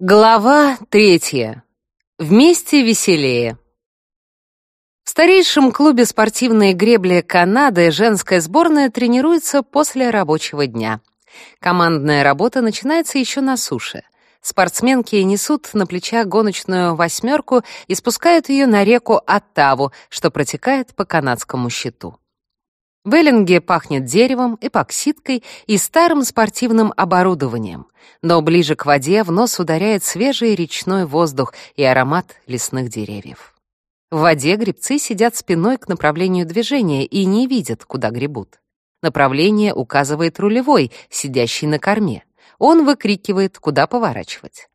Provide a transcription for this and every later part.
Глава третья. Вместе веселее. В старейшем клубе спортивной гребли Канады женская сборная тренируется после рабочего дня. Командная работа начинается еще на суше. Спортсменки несут на плечах гоночную восьмерку и спускают ее на реку Оттаву, что протекает по канадскому щиту. В Эллинге пахнет деревом, эпоксидкой и старым спортивным оборудованием, но ближе к воде в нос ударяет свежий речной воздух и аромат лесных деревьев. В воде грибцы сидят спиной к направлению движения и не видят, куда гребут. Направление указывает рулевой, сидящий на корме. Он выкрикивает, куда поворачивать.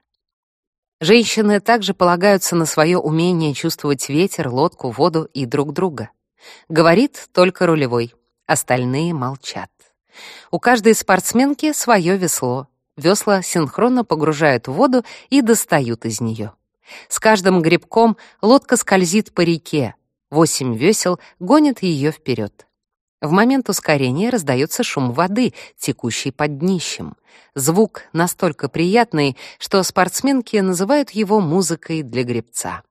Женщины также полагаются на свое умение чувствовать ветер, лодку, воду и друг друга. Говорит только рулевой. Остальные молчат. У каждой спортсменки свое весло. Весла синхронно погружают в воду и достают из нее. С каждым грибком лодка скользит по реке. Восемь весел гонят ее вперед. В момент ускорения раздается шум воды, текущей под днищем. Звук настолько приятный, что спортсменки называют его музыкой для гребца.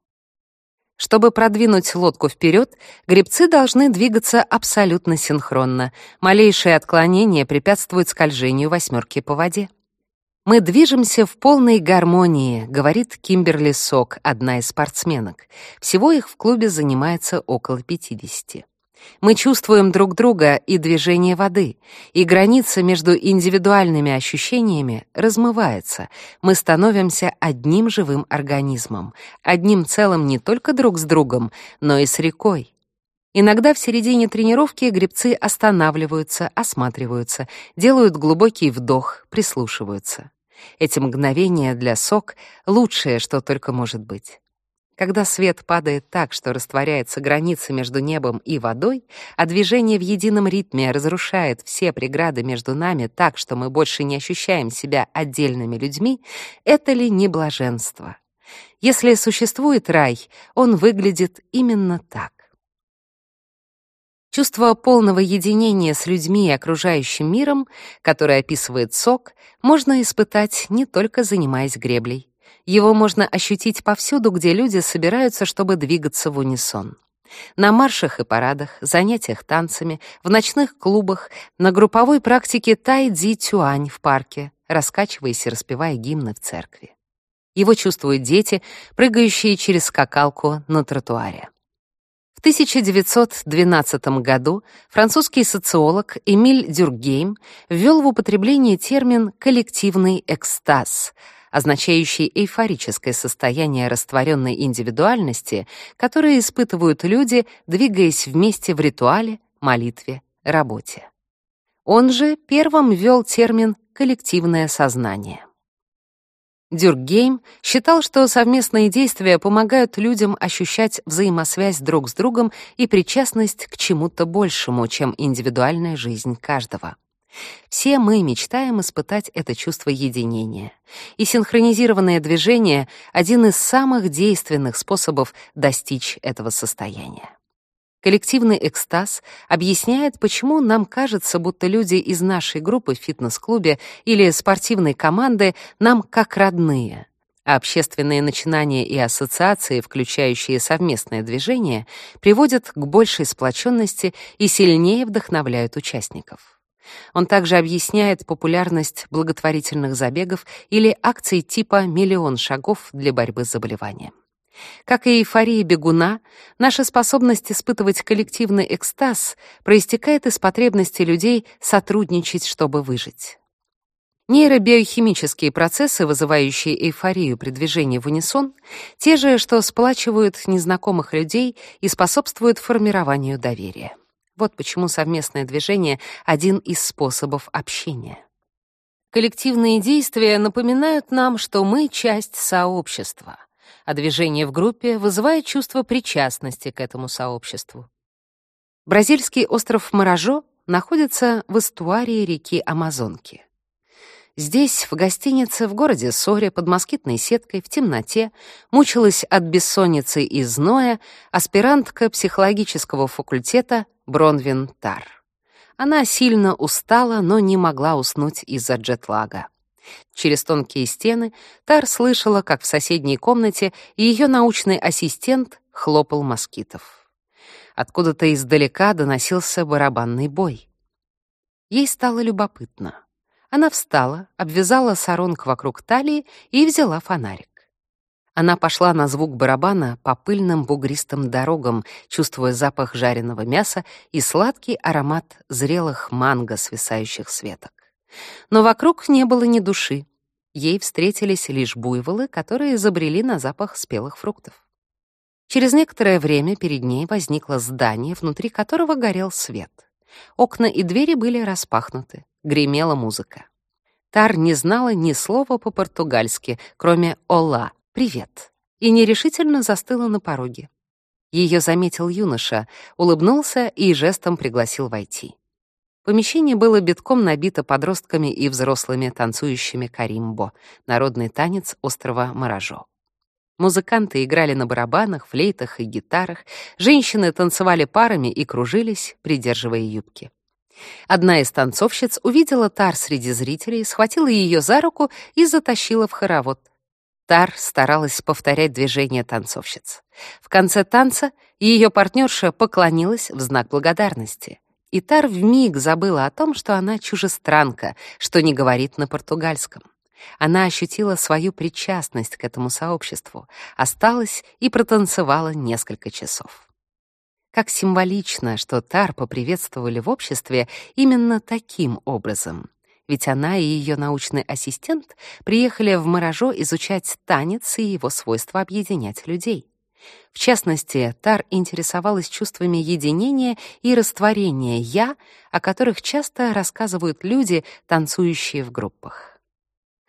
Чтобы продвинуть лодку вперед, гребцы должны двигаться абсолютно синхронно. Малейшее отклонение препятствует скольжению восьмерки по воде. «Мы движемся в полной гармонии», — говорит Кимберли Сок, одна из спортсменок. Всего их в клубе занимается около 50. Мы чувствуем друг друга и движение воды, и граница между индивидуальными ощущениями размывается. Мы становимся одним живым организмом, одним целым не только друг с другом, но и с рекой. Иногда в середине тренировки гребцы останавливаются, осматриваются, делают глубокий вдох, прислушиваются. Эти мгновения для сок — лучшее, что только может быть. Когда свет падает так, что растворяется граница между небом и водой, а движение в едином ритме разрушает все преграды между нами так, что мы больше не ощущаем себя отдельными людьми, это ли не блаженство? Если существует рай, он выглядит именно так. Чувство полного единения с людьми и окружающим миром, которое описывает сок, можно испытать не только занимаясь греблей. Его можно ощутить повсюду, где люди собираются, чтобы двигаться в унисон. На маршах и парадах, занятиях танцами, в ночных клубах, на групповой практике тай-дзи-тюань в парке, раскачиваясь и распевая гимны в церкви. Его чувствуют дети, прыгающие через скакалку на тротуаре. В 1912 году французский социолог Эмиль Дюргейм ввел в употребление термин «коллективный экстаз», означающий эйфорическое состояние растворенной индивидуальности, которое испытывают люди, двигаясь вместе в ритуале, молитве, работе. Он же первым ввел термин «коллективное сознание». Дюркгейм считал, что совместные действия помогают людям ощущать взаимосвязь друг с другом и причастность к чему-то большему, чем индивидуальная жизнь каждого. Все мы мечтаем испытать это чувство единения. И синхронизированное движение — один из самых действенных способов достичь этого состояния. Коллективный экстаз объясняет, почему нам кажется, будто люди из нашей группы в фитнес-клубе или спортивной команды нам как родные, а общественные начинания и ассоциации, включающие совместное движение, приводят к большей сплоченности и сильнее вдохновляют участников. Он также объясняет популярность благотворительных забегов или акций типа «Миллион шагов для борьбы с заболеванием». Как и эйфория бегуна, наша способность испытывать коллективный экстаз проистекает из потребности людей сотрудничать, чтобы выжить. Нейробиохимические процессы, вызывающие эйфорию при движении в унисон, те же, что сплачивают незнакомых людей и способствуют формированию доверия. Вот почему совместное движение — один из способов общения. Коллективные действия напоминают нам, что мы — часть сообщества, а движение в группе вызывает чувство причастности к этому сообществу. Бразильский остров Маражо находится в эстуарии реки Амазонки. Здесь, в гостинице в городе Соре, под москитной сеткой, в темноте, мучилась от бессонницы и зноя аспирантка психологического факультета Бронвин Тар. Она сильно устала, но не могла уснуть из-за джетлага. Через тонкие стены Тар слышала, как в соседней комнате ее научный ассистент хлопал москитов. Откуда-то издалека доносился барабанный бой. Ей стало любопытно. Она встала, обвязала саронг вокруг талии и взяла фонарик. Она пошла на звук барабана по пыльным бугристым дорогам, чувствуя запах жареного мяса и сладкий аромат зрелых манго, свисающих с веток. Но вокруг не было ни души. Ей встретились лишь буйволы, которые изобрели на запах спелых фруктов. Через некоторое время перед ней возникло здание, внутри которого горел свет. Окна и двери были распахнуты, гремела музыка. Тар не знала ни слова по-португальски, кроме «Ола» — «Привет», и нерешительно застыла на пороге. Ее заметил юноша, улыбнулся и жестом пригласил войти. Помещение было битком набито подростками и взрослыми, танцующими каримбо, народный танец острова Маражо. Музыканты играли на барабанах, флейтах и гитарах, женщины танцевали парами и кружились, придерживая юбки. Одна из танцовщиц увидела Тар среди зрителей, схватила ее за руку и затащила в хоровод. Тар старалась повторять движения танцовщиц. В конце танца ее партнерша поклонилась в знак благодарности. И Тар вмиг забыла о том, что она чужестранка, что не говорит на португальском. Она ощутила свою причастность к этому сообществу, осталась и протанцевала несколько часов. Как символично, что Тар поприветствовали в обществе именно таким образом. Ведь она и ее научный ассистент приехали в Маражо изучать танец и его свойства объединять людей. В частности, Тар интересовалась чувствами единения и растворения «я», о которых часто рассказывают люди, танцующие в группах.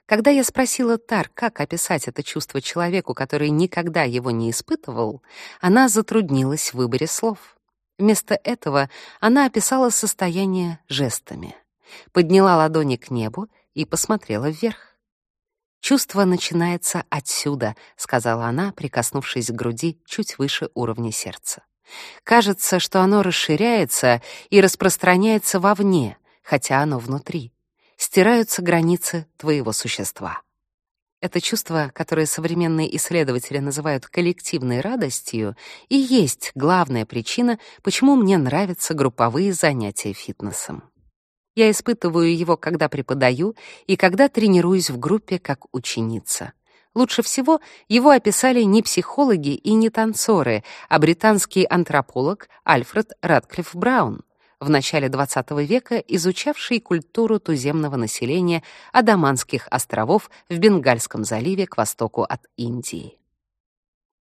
Когда я спросила Тар, как описать это чувство человеку, который никогда его не испытывал, она затруднилась в выборе слов. Вместо этого она описала состояние жестами. Подняла ладони к небу и посмотрела вверх. «Чувство начинается отсюда», — сказала она, прикоснувшись к груди чуть выше уровня сердца. «Кажется, что оно расширяется и распространяется вовне, хотя оно внутри. Стираются границы твоего существа». Это чувство, которое современные исследователи называют коллективной радостью, и есть главная причина, почему мне нравятся групповые занятия фитнесом. Я испытываю его, когда преподаю и когда тренируюсь в группе как ученица. Лучше всего его описали не психологи и не танцоры, а британский антрополог Альфред Радклифф Браун, в начале XX века изучавший культуру туземного населения Адаманских островов в Бенгальском заливе к востоку от Индии.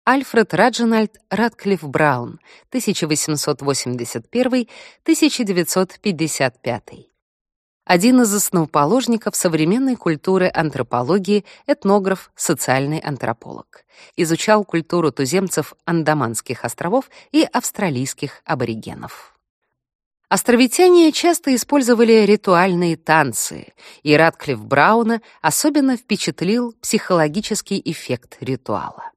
Альфред Раджинальд Радклифф Браун, 1881-1955 один из основоположников современной культуры антропологии, этнограф, социальный антрополог. Изучал культуру туземцев Андаманских островов и австралийских аборигенов. Островитяне часто использовали ритуальные танцы, и Радклифф Брауна особенно впечатлил психологический эффект ритуала.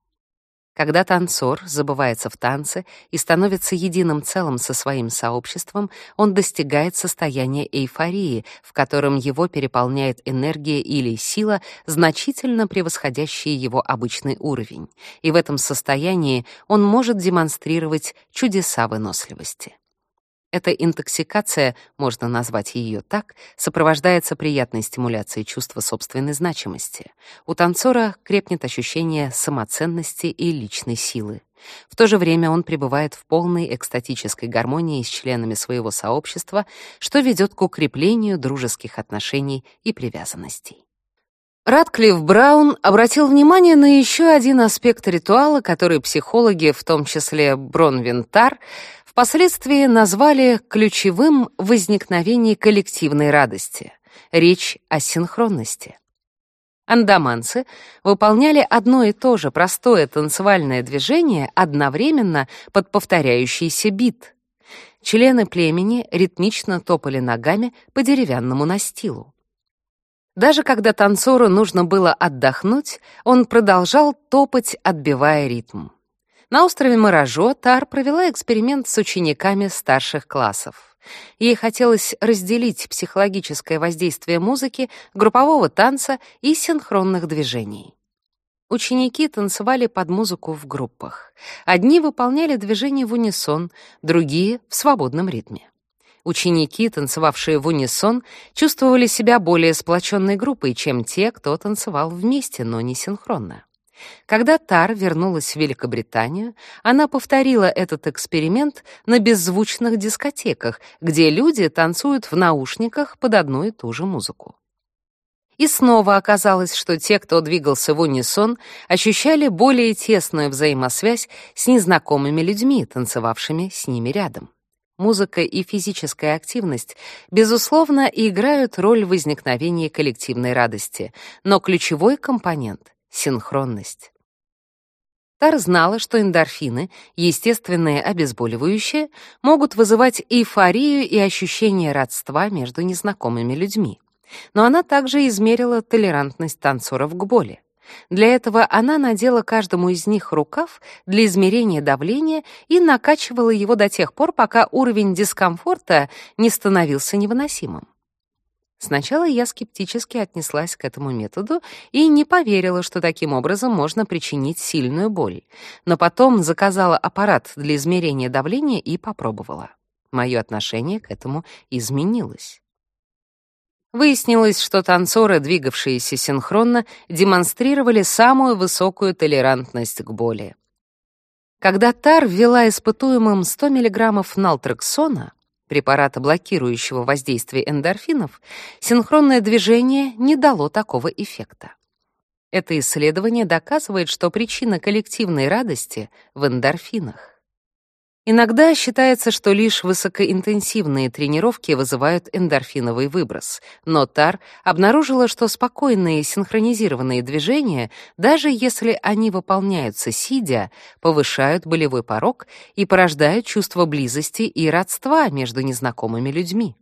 Когда танцор забывается в танце и становится единым целым со своим сообществом, он достигает состояния эйфории, в котором его переполняет энергия или сила, значительно превосходящие его обычный уровень, и в этом состоянии он может демонстрировать чудеса выносливости. Эта интоксикация, можно назвать ее так, сопровождается приятной стимуляцией чувства собственной значимости. У танцора крепнет ощущение самоценности и личной силы. В то же время он пребывает в полной экстатической гармонии с членами своего сообщества, что ведет к укреплению дружеских отношений и привязанностей. Радклифф Браун обратил внимание на еще один аспект ритуала, который психологи, в том числе Бронвин Тар, впоследствии назвали ключевым в возникновении коллективной радости. Речь о синхронности. Андаманцы выполняли одно и то же простое танцевальное движение одновременно под повторяющийся бит. Члены племени ритмично топали ногами по деревянному настилу. Даже когда танцору нужно было отдохнуть, он продолжал топать, отбивая ритм. На острове Маражо Тар провела эксперимент с учениками старших классов. Ей хотелось разделить психологическое воздействие музыки, группового танца и синхронных движений. Ученики танцевали под музыку в группах. Одни выполняли движения в унисон, другие — в свободном ритме. Ученики, танцевавшие в унисон, чувствовали себя более сплоченной группой, чем те, кто танцевал вместе, но не синхронно. Когда Тар вернулась в Великобританию, она повторила этот эксперимент на беззвучных дискотеках, где люди танцуют в наушниках под одну и ту же музыку. И снова оказалось, что те, кто двигался в унисон, ощущали более тесную взаимосвязь с незнакомыми людьми, танцевавшими с ними рядом. Музыка и физическая активность, безусловно, играют роль в возникновении коллективной радости, но ключевой компонент — синхронность. Тар знала, что эндорфины, естественные обезболивающие, могут вызывать эйфорию и ощущение родства между незнакомыми людьми. Но она также измерила толерантность танцоров к боли. Для этого она надела каждому из них рукав для измерения давления и накачивала его до тех пор, пока уровень дискомфорта не становился невыносимым. Сначала я скептически отнеслась к этому методу и не поверила, что таким образом можно причинить сильную боль. Но потом заказала аппарат для измерения давления и попробовала. Мое отношение к этому изменилось. Выяснилось, что танцоры, двигавшиеся синхронно, демонстрировали самую высокую толерантность к боли. Когда Тар ввела испытуемым 100 мг нaltrексона, препарата, блокирующего воздействие эндорфинов, синхронное движение не дало такого эффекта. Это исследование доказывает, что причина коллективной радости в эндорфинах. Иногда считается, что лишь высокоинтенсивные тренировки вызывают эндорфиновый выброс, но Тар обнаружила, что спокойные синхронизированные движения, даже если они выполняются сидя, повышают болевой порог и порождают чувство близости и родства между незнакомыми людьми.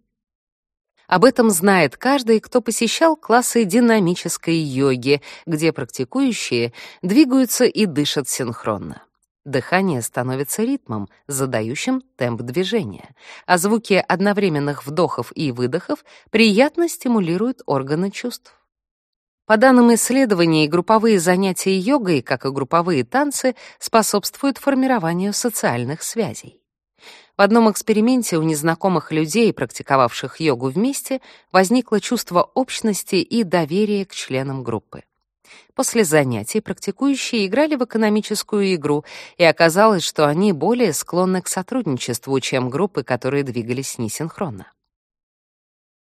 Об этом знает каждый, кто посещал классы динамической йоги, где практикующие двигаются и дышат синхронно. Дыхание становится ритмом, задающим темп движения, а звуки одновременных вдохов и выдохов приятно стимулируют органы чувств. По данным исследований, групповые занятия йогой, как и групповые танцы, способствуют формированию социальных связей. В одном эксперименте у незнакомых людей, практиковавших йогу вместе, возникло чувство общности и доверия к членам группы. После занятий практикующие играли в экономическую игру, и оказалось, что они более склонны к сотрудничеству, чем группы, которые двигались несинхронно.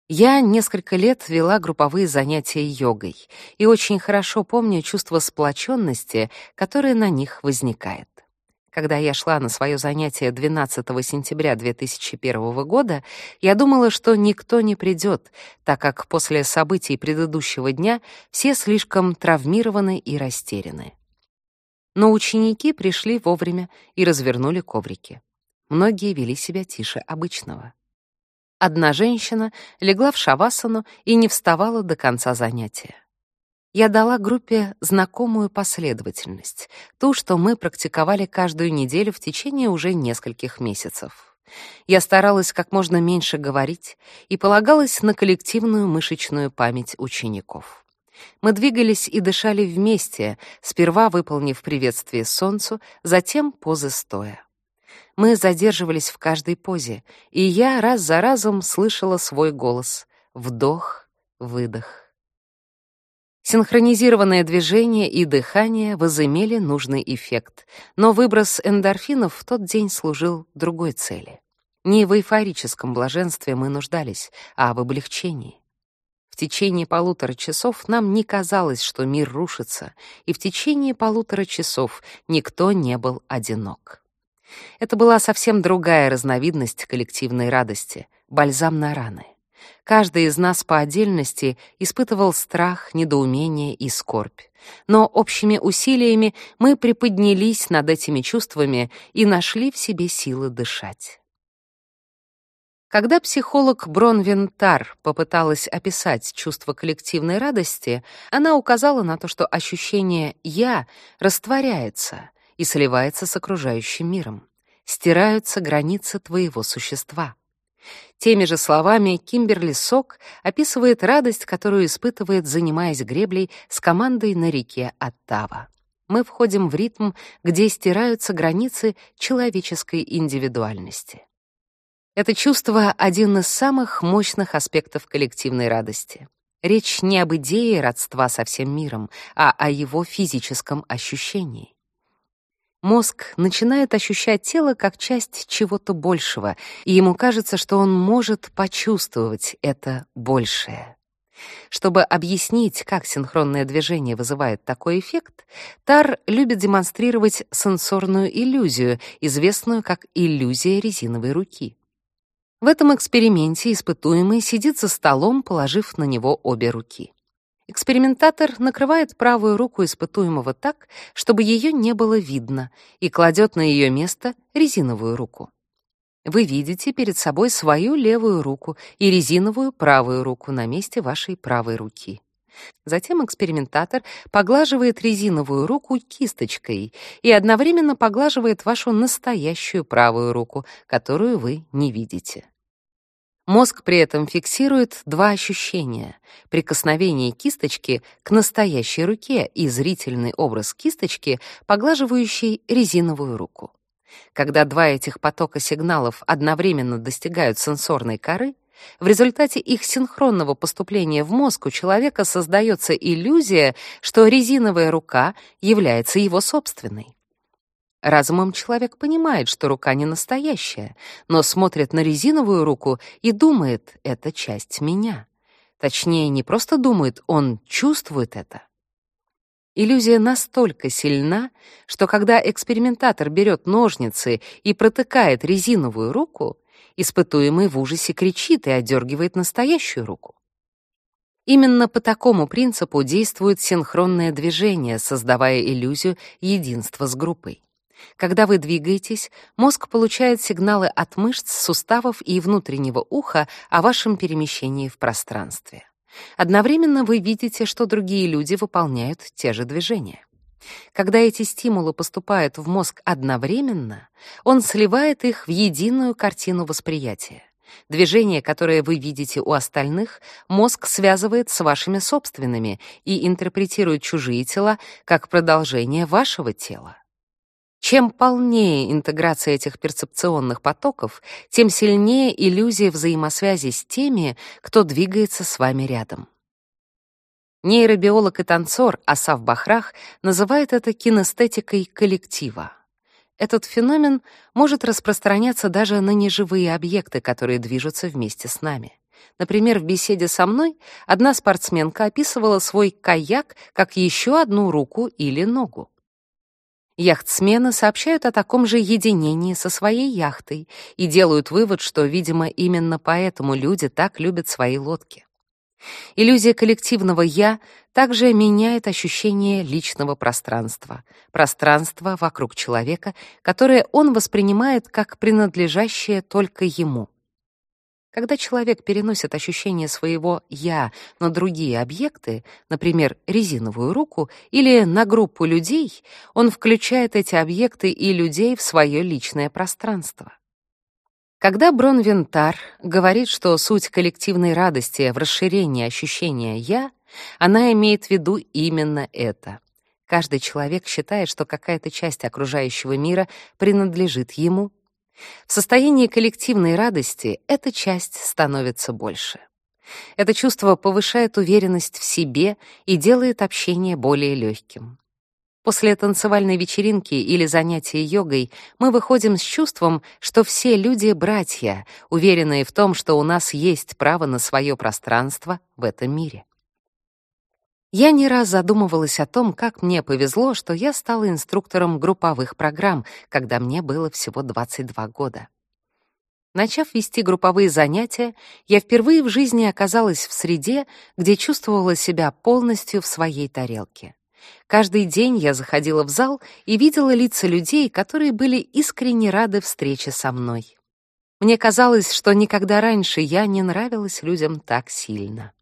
Я несколько лет вела групповые занятия йогой и очень хорошо помню чувство сплоченности, которое на них возникает. Когда я шла на свое занятие 12 сентября 2001 года, я думала, что никто не придет, так как после событий предыдущего дня все слишком травмированы и растеряны. Но ученики пришли вовремя и развернули коврики. Многие вели себя тише обычного. Одна женщина легла в шавасану и не вставала до конца занятия я дала группе знакомую последовательность, ту, что мы практиковали каждую неделю в течение уже нескольких месяцев. Я старалась как можно меньше говорить и полагалась на коллективную мышечную память учеников. Мы двигались и дышали вместе, сперва выполнив приветствие солнцу, затем позы стоя. Мы задерживались в каждой позе, и я раз за разом слышала свой голос — вдох, выдох. Синхронизированное движение и дыхание возымели нужный эффект, но выброс эндорфинов в тот день служил другой цели. Не в эйфорическом блаженстве мы нуждались, а в облегчении. В течение полутора часов нам не казалось, что мир рушится, и в течение полутора часов никто не был одинок. Это была совсем другая разновидность коллективной радости — бальзам на раны. Каждый из нас по отдельности испытывал страх, недоумение и скорбь. Но общими усилиями мы приподнялись над этими чувствами и нашли в себе силы дышать. Когда психолог Бронвин Тар попыталась описать чувство коллективной радости, она указала на то, что ощущение «я» растворяется и сливается с окружающим миром. Стираются границы твоего существа. Теми же словами Кимберли Сок описывает радость, которую испытывает, занимаясь греблей с командой на реке Оттава. Мы входим в ритм, где стираются границы человеческой индивидуальности. Это чувство — один из самых мощных аспектов коллективной радости. Речь не об идее родства со всем миром, а о его физическом ощущении. Мозг начинает ощущать тело как часть чего-то большего, и ему кажется, что он может почувствовать это большее. Чтобы объяснить, как синхронное движение вызывает такой эффект, Тар любит демонстрировать сенсорную иллюзию, известную как иллюзия резиновой руки. В этом эксперименте испытуемый сидит за столом, положив на него обе руки. Экспериментатор накрывает правую руку испытуемого так, чтобы ее не было видно, и кладет на ее место резиновую руку. Вы видите перед собой свою левую руку и резиновую правую руку на месте вашей правой руки. Затем экспериментатор поглаживает резиновую руку кисточкой и одновременно поглаживает вашу настоящую правую руку, которую вы не видите. Мозг при этом фиксирует два ощущения — прикосновение кисточки к настоящей руке и зрительный образ кисточки, поглаживающей резиновую руку. Когда два этих потока сигналов одновременно достигают сенсорной коры, в результате их синхронного поступления в мозг у человека создается иллюзия, что резиновая рука является его собственной. Разумом человек понимает, что рука не настоящая, но смотрит на резиновую руку и думает «это часть меня». Точнее, не просто думает, он чувствует это. Иллюзия настолько сильна, что когда экспериментатор берет ножницы и протыкает резиновую руку, испытуемый в ужасе кричит и отдергивает настоящую руку. Именно по такому принципу действует синхронное движение, создавая иллюзию единства с группой. Когда вы двигаетесь, мозг получает сигналы от мышц, суставов и внутреннего уха о вашем перемещении в пространстве. Одновременно вы видите, что другие люди выполняют те же движения. Когда эти стимулы поступают в мозг одновременно, он сливает их в единую картину восприятия. Движения, которые вы видите у остальных, мозг связывает с вашими собственными и интерпретирует чужие тела как продолжение вашего тела. Чем полнее интеграция этих перцепционных потоков, тем сильнее иллюзия взаимосвязи с теми, кто двигается с вами рядом. Нейробиолог и танцор Асав Бахрах называет это кинестетикой коллектива. Этот феномен может распространяться даже на неживые объекты, которые движутся вместе с нами. Например, в беседе со мной одна спортсменка описывала свой каяк как еще одну руку или ногу. Яхтсмены сообщают о таком же единении со своей яхтой и делают вывод, что, видимо, именно поэтому люди так любят свои лодки. Иллюзия коллективного «я» также меняет ощущение личного пространства, пространства вокруг человека, которое он воспринимает как принадлежащее только ему. Когда человек переносит ощущение своего «я» на другие объекты, например, резиновую руку, или на группу людей, он включает эти объекты и людей в свое личное пространство. Когда Бронвентар говорит, что суть коллективной радости в расширении ощущения «я», она имеет в виду именно это. Каждый человек считает, что какая-то часть окружающего мира принадлежит ему, в состоянии коллективной радости эта часть становится больше. Это чувство повышает уверенность в себе и делает общение более легким. После танцевальной вечеринки или занятия йогой мы выходим с чувством, что все люди — братья, уверенные в том, что у нас есть право на свое пространство в этом мире. Я не раз задумывалась о том, как мне повезло, что я стала инструктором групповых программ, когда мне было всего 22 года. Начав вести групповые занятия, я впервые в жизни оказалась в среде, где чувствовала себя полностью в своей тарелке. Каждый день я заходила в зал и видела лица людей, которые были искренне рады встрече со мной. Мне казалось, что никогда раньше я не нравилась людям так сильно.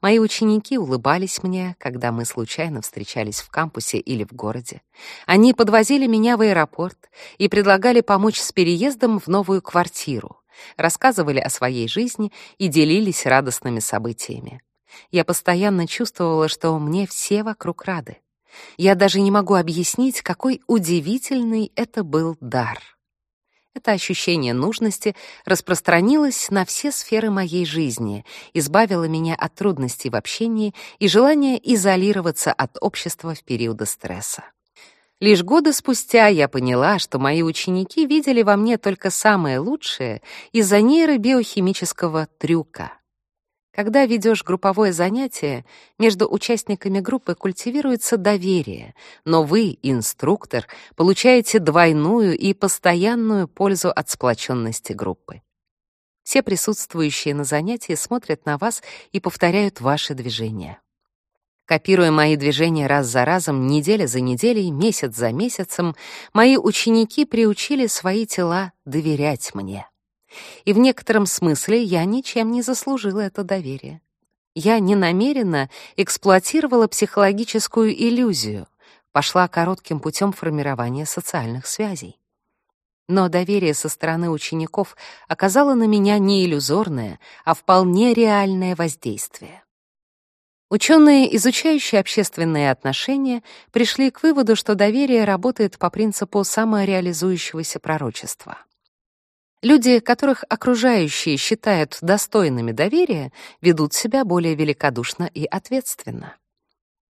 Мои ученики улыбались мне, когда мы случайно встречались в кампусе или в городе. Они подвозили меня в аэропорт и предлагали помочь с переездом в новую квартиру, рассказывали о своей жизни и делились радостными событиями. Я постоянно чувствовала, что мне все вокруг рады. Я даже не могу объяснить, какой удивительный это был дар. Это ощущение нужности распространилось на все сферы моей жизни, избавило меня от трудностей в общении и желания изолироваться от общества в периоды стресса. Лишь годы спустя я поняла, что мои ученики видели во мне только самое лучшее из-за нейробиохимического трюка — когда ведешь групповое занятие, между участниками группы культивируется доверие, но вы, инструктор, получаете двойную и постоянную пользу от сплоченности группы. Все присутствующие на занятии смотрят на вас и повторяют ваши движения. Копируя мои движения раз за разом, неделя за неделей, месяц за месяцем, мои ученики приучили свои тела доверять мне. И в некотором смысле я ничем не заслужила это доверие. Я ненамеренно эксплуатировала психологическую иллюзию, пошла коротким путем формирования социальных связей. Но доверие со стороны учеников оказало на меня не иллюзорное, а вполне реальное воздействие. Ученые, изучающие общественные отношения, пришли к выводу, что доверие работает по принципу самореализующегося пророчества. Люди, которых окружающие считают достойными доверия, ведут себя более великодушно и ответственно.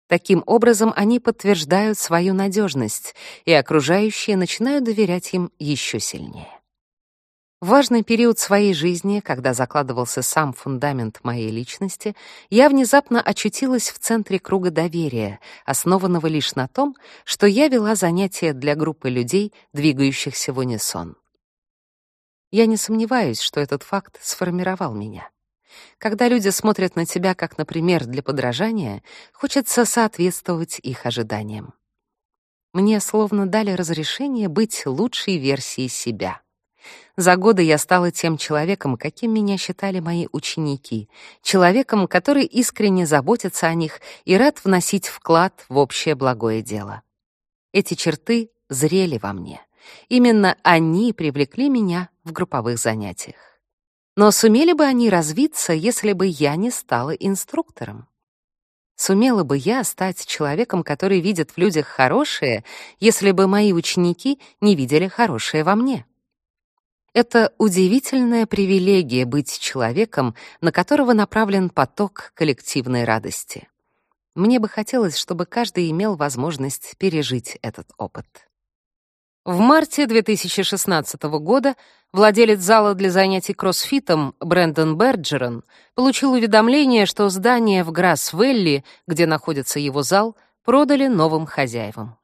Таким образом, они подтверждают свою надежность, и окружающие начинают доверять им еще сильнее. В важный период своей жизни, когда закладывался сам фундамент моей личности, я внезапно очутилась в центре круга доверия, основанного лишь на том, что я вела занятия для группы людей, двигающихся в унисон. Я не сомневаюсь, что этот факт сформировал меня. Когда люди смотрят на тебя как, например, для подражания, хочется соответствовать их ожиданиям. Мне словно дали разрешение быть лучшей версией себя. За годы я стала тем человеком, каким меня считали мои ученики, человеком, который искренне заботится о них и рад вносить вклад в общее благое дело. Эти черты зрели во мне. Именно они привлекли меня в групповых занятиях. Но сумели бы они развиться, если бы я не стала инструктором? Сумела бы я стать человеком, который видит в людях хорошее, если бы мои ученики не видели хорошее во мне? Это удивительная привилегия быть человеком, на которого направлен поток коллективной радости. Мне бы хотелось, чтобы каждый имел возможность пережить этот опыт. В марте 2016 года владелец зала для занятий кроссфитом Брэндон Берджерон получил уведомление, что здание в Грасс-Велли, где находится его зал, продали новым хозяевам.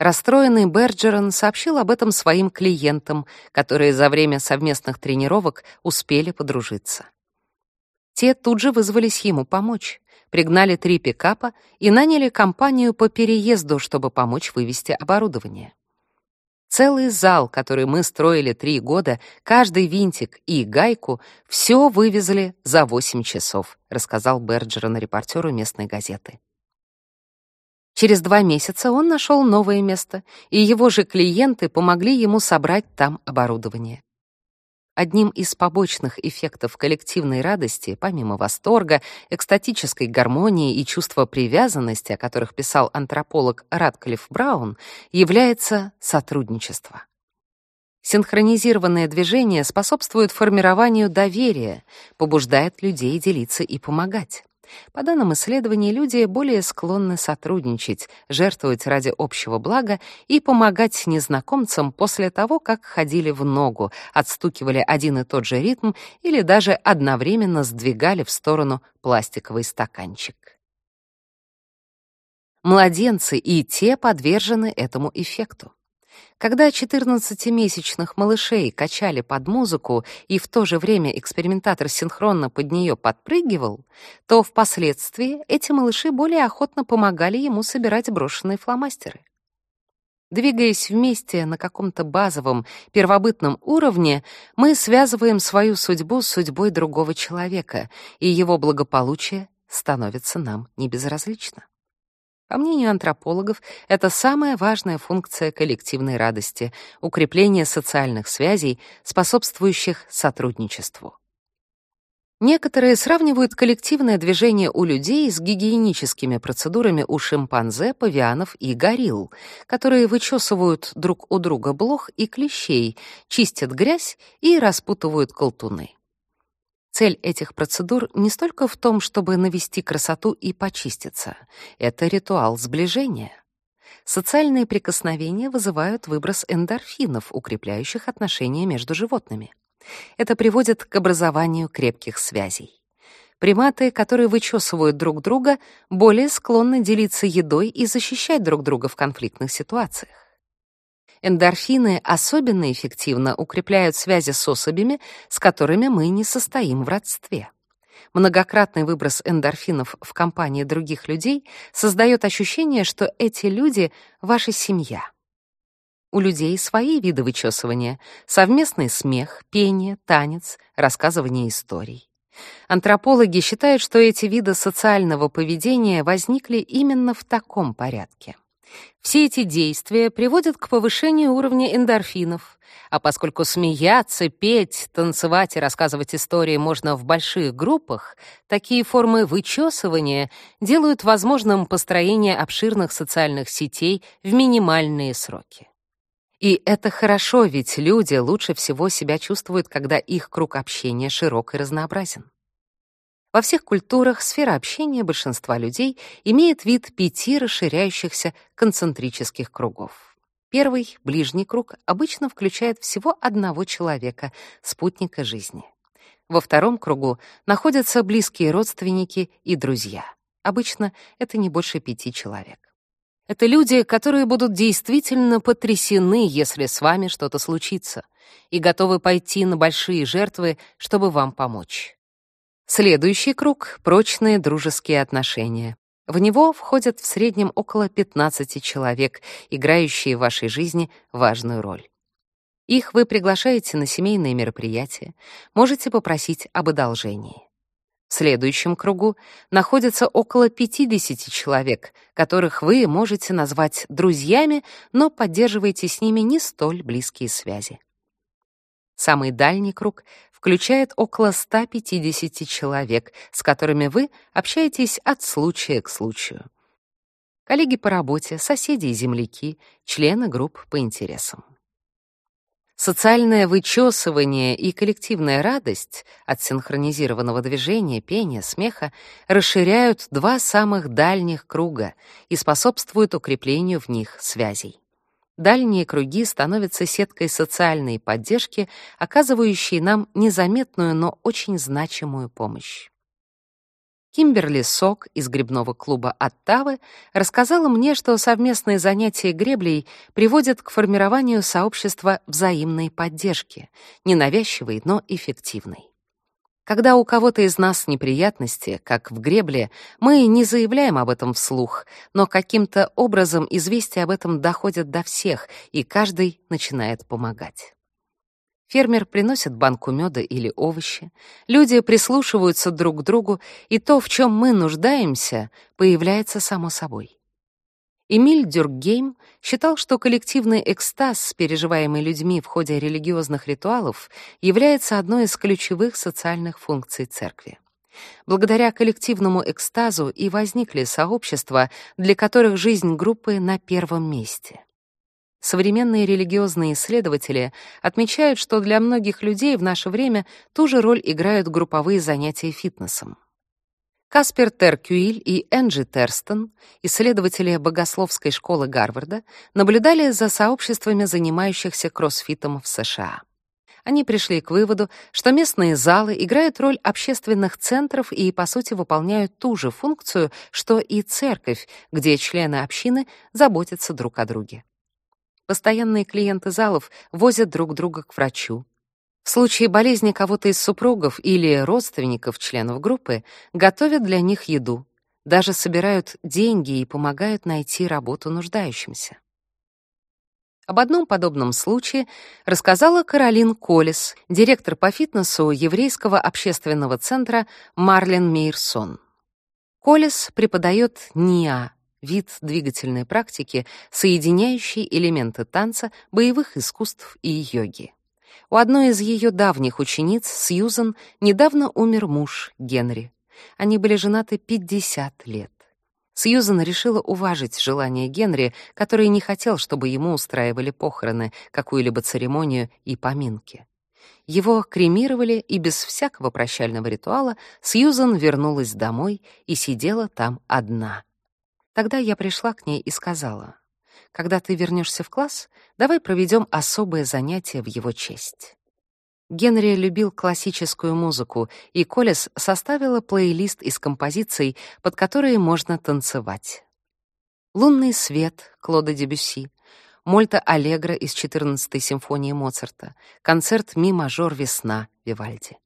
Расстроенный Берджерон сообщил об этом своим клиентам, которые за время совместных тренировок успели подружиться. Те тут же вызвались ему помочь, пригнали три пикапа и наняли компанию по переезду, чтобы помочь вывести оборудование. Целый зал, который мы строили три года, каждый винтик и гайку, все вывезли за восемь часов, рассказал Берджерон репортеру местной газеты. Через два месяца он нашел новое место, и его же клиенты помогли ему собрать там оборудование. Одним из побочных эффектов коллективной радости, помимо восторга, экстатической гармонии и чувства привязанности, о которых писал антрополог Радклифф Браун, является сотрудничество. Синхронизированное движение способствует формированию доверия, побуждает людей делиться и помогать. По данным исследований, люди более склонны сотрудничать, жертвовать ради общего блага и помогать незнакомцам после того, как ходили в ногу, отстукивали один и тот же ритм или даже одновременно сдвигали в сторону пластиковый стаканчик. Младенцы и те подвержены этому эффекту. Когда 14-месячных малышей качали под музыку и в то же время экспериментатор синхронно под нее подпрыгивал, то впоследствии эти малыши более охотно помогали ему собирать брошенные фломастеры. Двигаясь вместе на каком-то базовом, первобытном уровне, мы связываем свою судьбу с судьбой другого человека, и его благополучие становится нам небезразлично. По мнению антропологов, это самая важная функция коллективной радости — укрепление социальных связей, способствующих сотрудничеству. Некоторые сравнивают коллективное движение у людей с гигиеническими процедурами у шимпанзе, павианов и горилл, которые вычесывают друг у друга блох и клещей, чистят грязь и распутывают колтуны. Цель этих процедур не столько в том, чтобы навести красоту и почиститься. Это ритуал сближения. Социальные прикосновения вызывают выброс эндорфинов, укрепляющих отношения между животными. Это приводит к образованию крепких связей. Приматы, которые вычесывают друг друга, более склонны делиться едой и защищать друг друга в конфликтных ситуациях. Эндорфины особенно эффективно укрепляют связи с особями, с которыми мы не состоим в родстве. Многократный выброс эндорфинов в компании других людей создает ощущение, что эти люди — ваша семья. У людей свои виды вычесывания — совместный смех, пение, танец, рассказывание историй. Антропологи считают, что эти виды социального поведения возникли именно в таком порядке. Все эти действия приводят к повышению уровня эндорфинов, а поскольку смеяться, петь, танцевать и рассказывать истории можно в больших группах, такие формы вычесывания делают возможным построение обширных социальных сетей в минимальные сроки. И это хорошо, ведь люди лучше всего себя чувствуют, когда их круг общения широк и разнообразен. Во всех культурах сфера общения большинства людей имеет вид пяти расширяющихся концентрических кругов. Первый, ближний круг, обычно включает всего одного человека, спутника жизни. Во втором кругу находятся близкие родственники и друзья. Обычно это не больше пяти человек. Это люди, которые будут действительно потрясены, если с вами что-то случится, и готовы пойти на большие жертвы, чтобы вам помочь. Следующий круг — прочные дружеские отношения. В него входят в среднем около 15 человек, играющие в вашей жизни важную роль. Их вы приглашаете на семейные мероприятия, можете попросить об одолжении. В следующем кругу находится около 50 человек, которых вы можете назвать друзьями, но поддерживаете с ними не столь близкие связи. Самый дальний круг включает около 150 человек, с которыми вы общаетесь от случая к случаю. Коллеги по работе, соседи и земляки, члены групп по интересам. Социальное вычесывание и коллективная радость от синхронизированного движения, пения, смеха расширяют два самых дальних круга и способствуют укреплению в них связей. Дальние круги становятся сеткой социальной поддержки, оказывающей нам незаметную, но очень значимую помощь. Кимберли Сок из грибного клуба Оттавы рассказала мне, что совместные занятия греблей приводят к формированию сообщества взаимной поддержки, ненавязчивой, но эффективной. Когда у кого-то из нас неприятности, как в гребле, мы не заявляем об этом вслух, но каким-то образом известия об этом доходят до всех, и каждый начинает помогать. Фермер приносит банку меда или овощи, люди прислушиваются друг к другу, и то, в чем мы нуждаемся, появляется само собой. Эмиль Дюркгейм считал, что коллективный экстаз, переживаемый людьми в ходе религиозных ритуалов, является одной из ключевых социальных функций церкви. Благодаря коллективному экстазу и возникли сообщества, для которых жизнь группы на первом месте. Современные религиозные исследователи отмечают, что для многих людей в наше время ту же роль играют групповые занятия фитнесом. Каспер Теркюиль и Энджи Терстон, исследователи богословской школы Гарварда, наблюдали за сообществами, занимающихся кроссфитом в США. Они пришли к выводу, что местные залы играют роль общественных центров и, по сути, выполняют ту же функцию, что и церковь, где члены общины заботятся друг о друге. Постоянные клиенты залов возят друг друга к врачу. В случае болезни кого-то из супругов или родственников членов группы готовят для них еду, даже собирают деньги и помогают найти работу нуждающимся. Об одном подобном случае рассказала Каролин Колес, директор по фитнесу еврейского общественного центра Марлен Мейерсон. Колес преподает НИА вид двигательной практики, соединяющий элементы танца, боевых искусств и йоги. У одной из ее давних учениц, Сьюзан, недавно умер муж, Генри. Они были женаты 50 лет. Сьюзан решила уважить желание Генри, который не хотел, чтобы ему устраивали похороны, какую-либо церемонию и поминки. Его кремировали, и без всякого прощального ритуала Сьюзан вернулась домой и сидела там одна. Тогда я пришла к ней и сказала, «Когда ты вернешься в класс, давай проведем особое занятие в его честь». Генри любил классическую музыку, и Колес составила плейлист из композиций, под которые можно танцевать. «Лунный свет» Клода Дебюсси, Мольта Аллегро из 14-й симфонии Моцарта, концерт «Ми-мажор. Весна» Вивальди.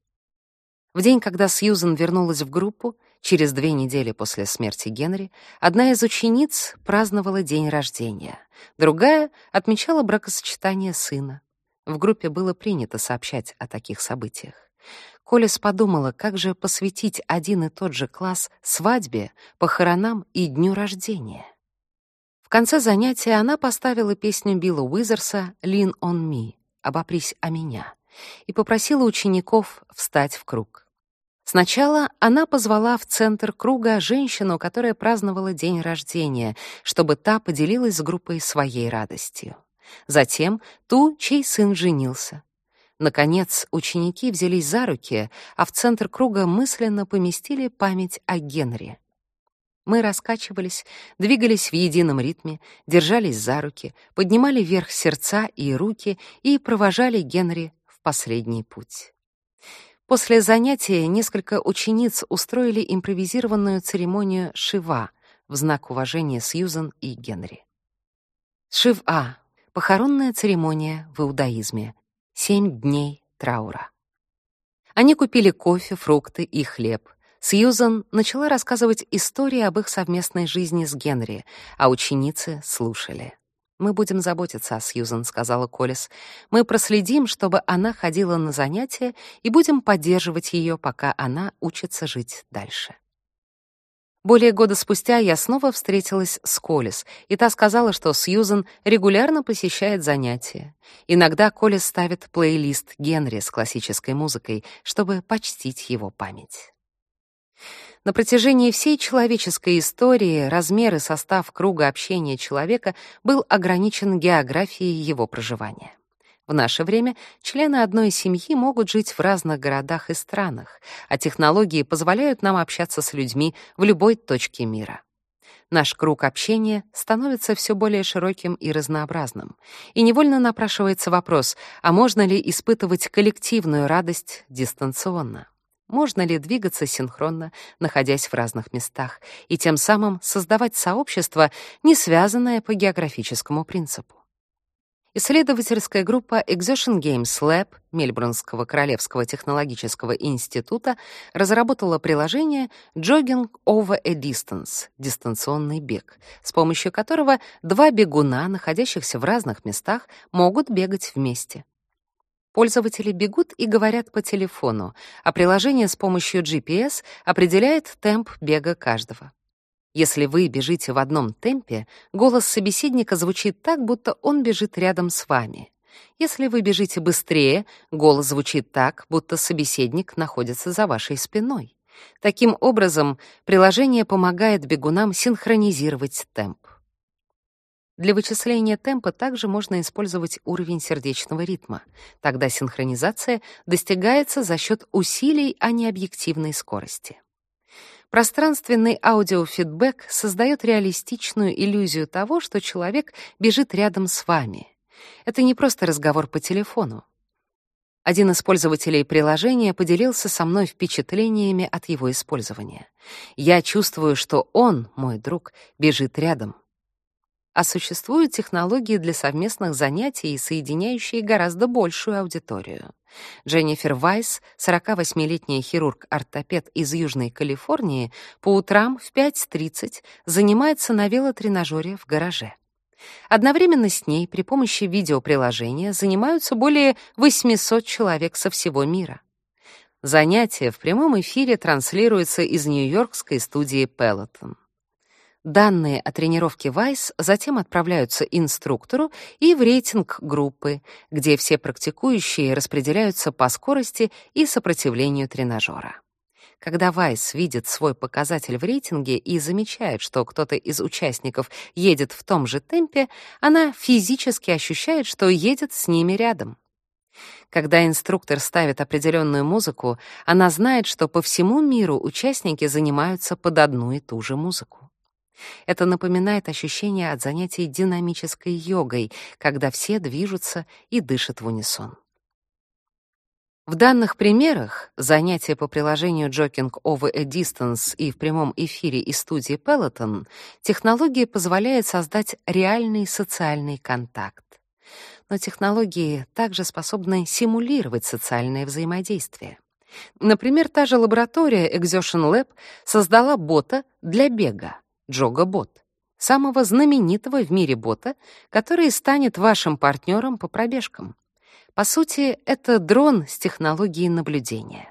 В день, когда Сьюзен вернулась в группу, через две недели после смерти Генри, одна из учениц праздновала день рождения, другая отмечала бракосочетание сына. В группе было принято сообщать о таких событиях. Колес подумала, как же посвятить один и тот же класс свадьбе, похоронам и дню рождения. В конце занятия она поставила песню Билла Уизерса «Lean on me» — «Обопрись о меня» и попросила учеников встать в круг. Сначала она позвала в центр круга женщину, которая праздновала день рождения, чтобы та поделилась с группой своей радостью затем ту, чей сын женился. Наконец, ученики взялись за руки, а в центр круга мысленно поместили память о Генри. Мы раскачивались, двигались в едином ритме, держались за руки, поднимали вверх сердца и руки и провожали Генри в последний путь. После занятия несколько учениц устроили импровизированную церемонию Шива в знак уважения Сьюзан и Генри. Шива Похоронная церемония в иудаизме. Семь дней траура. Они купили кофе, фрукты и хлеб. Сьюзан начала рассказывать истории об их совместной жизни с Генри, а ученицы слушали. «Мы будем заботиться о Сьюзан», — сказала Колес. «Мы проследим, чтобы она ходила на занятия и будем поддерживать ее, пока она учится жить дальше». Более года спустя я снова встретилась с Колес, и та сказала, что Сьюзен регулярно посещает занятия. Иногда Колес ставит плейлист Генри с классической музыкой, чтобы почтить его память. На протяжении всей человеческой истории размер и состав круга общения человека был ограничен географией его проживания. В наше время члены одной семьи могут жить в разных городах и странах, а технологии позволяют нам общаться с людьми в любой точке мира. Наш круг общения становится все более широким и разнообразным. И невольно напрашивается вопрос, а можно ли испытывать коллективную радость дистанционно? Можно ли двигаться синхронно, находясь в разных местах, и тем самым создавать сообщество, не связанное по географическому принципу? Исследовательская группа Exertion Games Lab Мельбурнского Королевского технологического института разработала приложение Jogging over a Distance — дистанционный бег, с помощью которого два бегуна, находящихся в разных местах, могут бегать вместе. Пользователи бегут и говорят по телефону, а приложение с помощью GPS определяет темп бега каждого. Если вы бежите в одном темпе, голос собеседника звучит так, будто он бежит рядом с вами. Если вы бежите быстрее, голос звучит так, будто собеседник находится за вашей спиной. Таким образом, приложение помогает бегунам синхронизировать темп. Для вычисления темпа также можно использовать уровень сердечного ритма. Тогда синхронизация достигается за счет усилий, а не объективной скорости. Пространственный аудиофидбэк создает реалистичную иллюзию того, что человек бежит рядом с вами. Это не просто разговор по телефону. Один из пользователей приложения поделился со мной впечатлениями от его использования. Я чувствую, что он, мой друг, бежит рядом. А существуют технологии для совместных занятий, соединяющие гораздо большую аудиторию. Дженнифер Вайс, 48-летняя хирург-ортопед из Южной Калифорнии, по утрам в 5.30 занимается на велотренажере в гараже. Одновременно с ней при помощи видеоприложения занимаются более 800 человек со всего мира. Занятия в прямом эфире транслируются из нью-йоркской студии Peloton. Данные о тренировке Вайс затем отправляются инструктору и в рейтинг группы, где все практикующие распределяются по скорости и сопротивлению тренажера. Когда Вайс видит свой показатель в рейтинге и замечает, что кто-то из участников едет в том же темпе, она физически ощущает, что едет с ними рядом. Когда инструктор ставит определенную музыку, она знает, что по всему миру участники занимаются под одну и ту же музыку. Это напоминает ощущение от занятий динамической йогой, когда все движутся и дышат в унисон. В данных примерах занятия по приложению Joking Over a Distance и в прямом эфире из студии Peloton технология позволяет создать реальный социальный контакт. Но технологии также способны симулировать социальное взаимодействие. Например, та же лаборатория Exertion Lab создала бота для бега, Джога-бот, самого знаменитого в мире бота, который станет вашим партнером по пробежкам. По сути, это дрон с технологией наблюдения.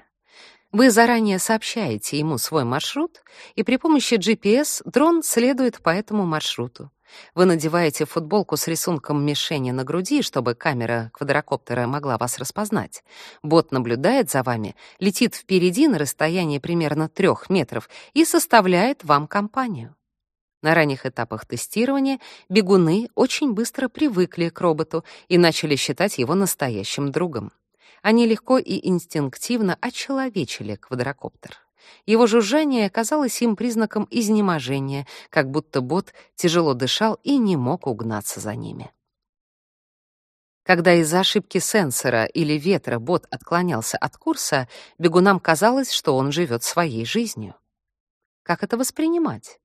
Вы заранее сообщаете ему свой маршрут, и при помощи GPS дрон следует по этому маршруту. Вы надеваете футболку с рисунком мишени на груди, чтобы камера квадрокоптера могла вас распознать. Бот наблюдает за вами, летит впереди на расстоянии примерно трех метров и составляет вам компанию. На ранних этапах тестирования бегуны очень быстро привыкли к роботу и начали считать его настоящим другом. Они легко и инстинктивно очеловечили квадрокоптер. Его жужжание казалось им признаком изнеможения, как будто бот тяжело дышал и не мог угнаться за ними. Когда из-за ошибки сенсора или ветра бот отклонялся от курса, бегунам казалось, что он живет своей жизнью. Как это воспринимать?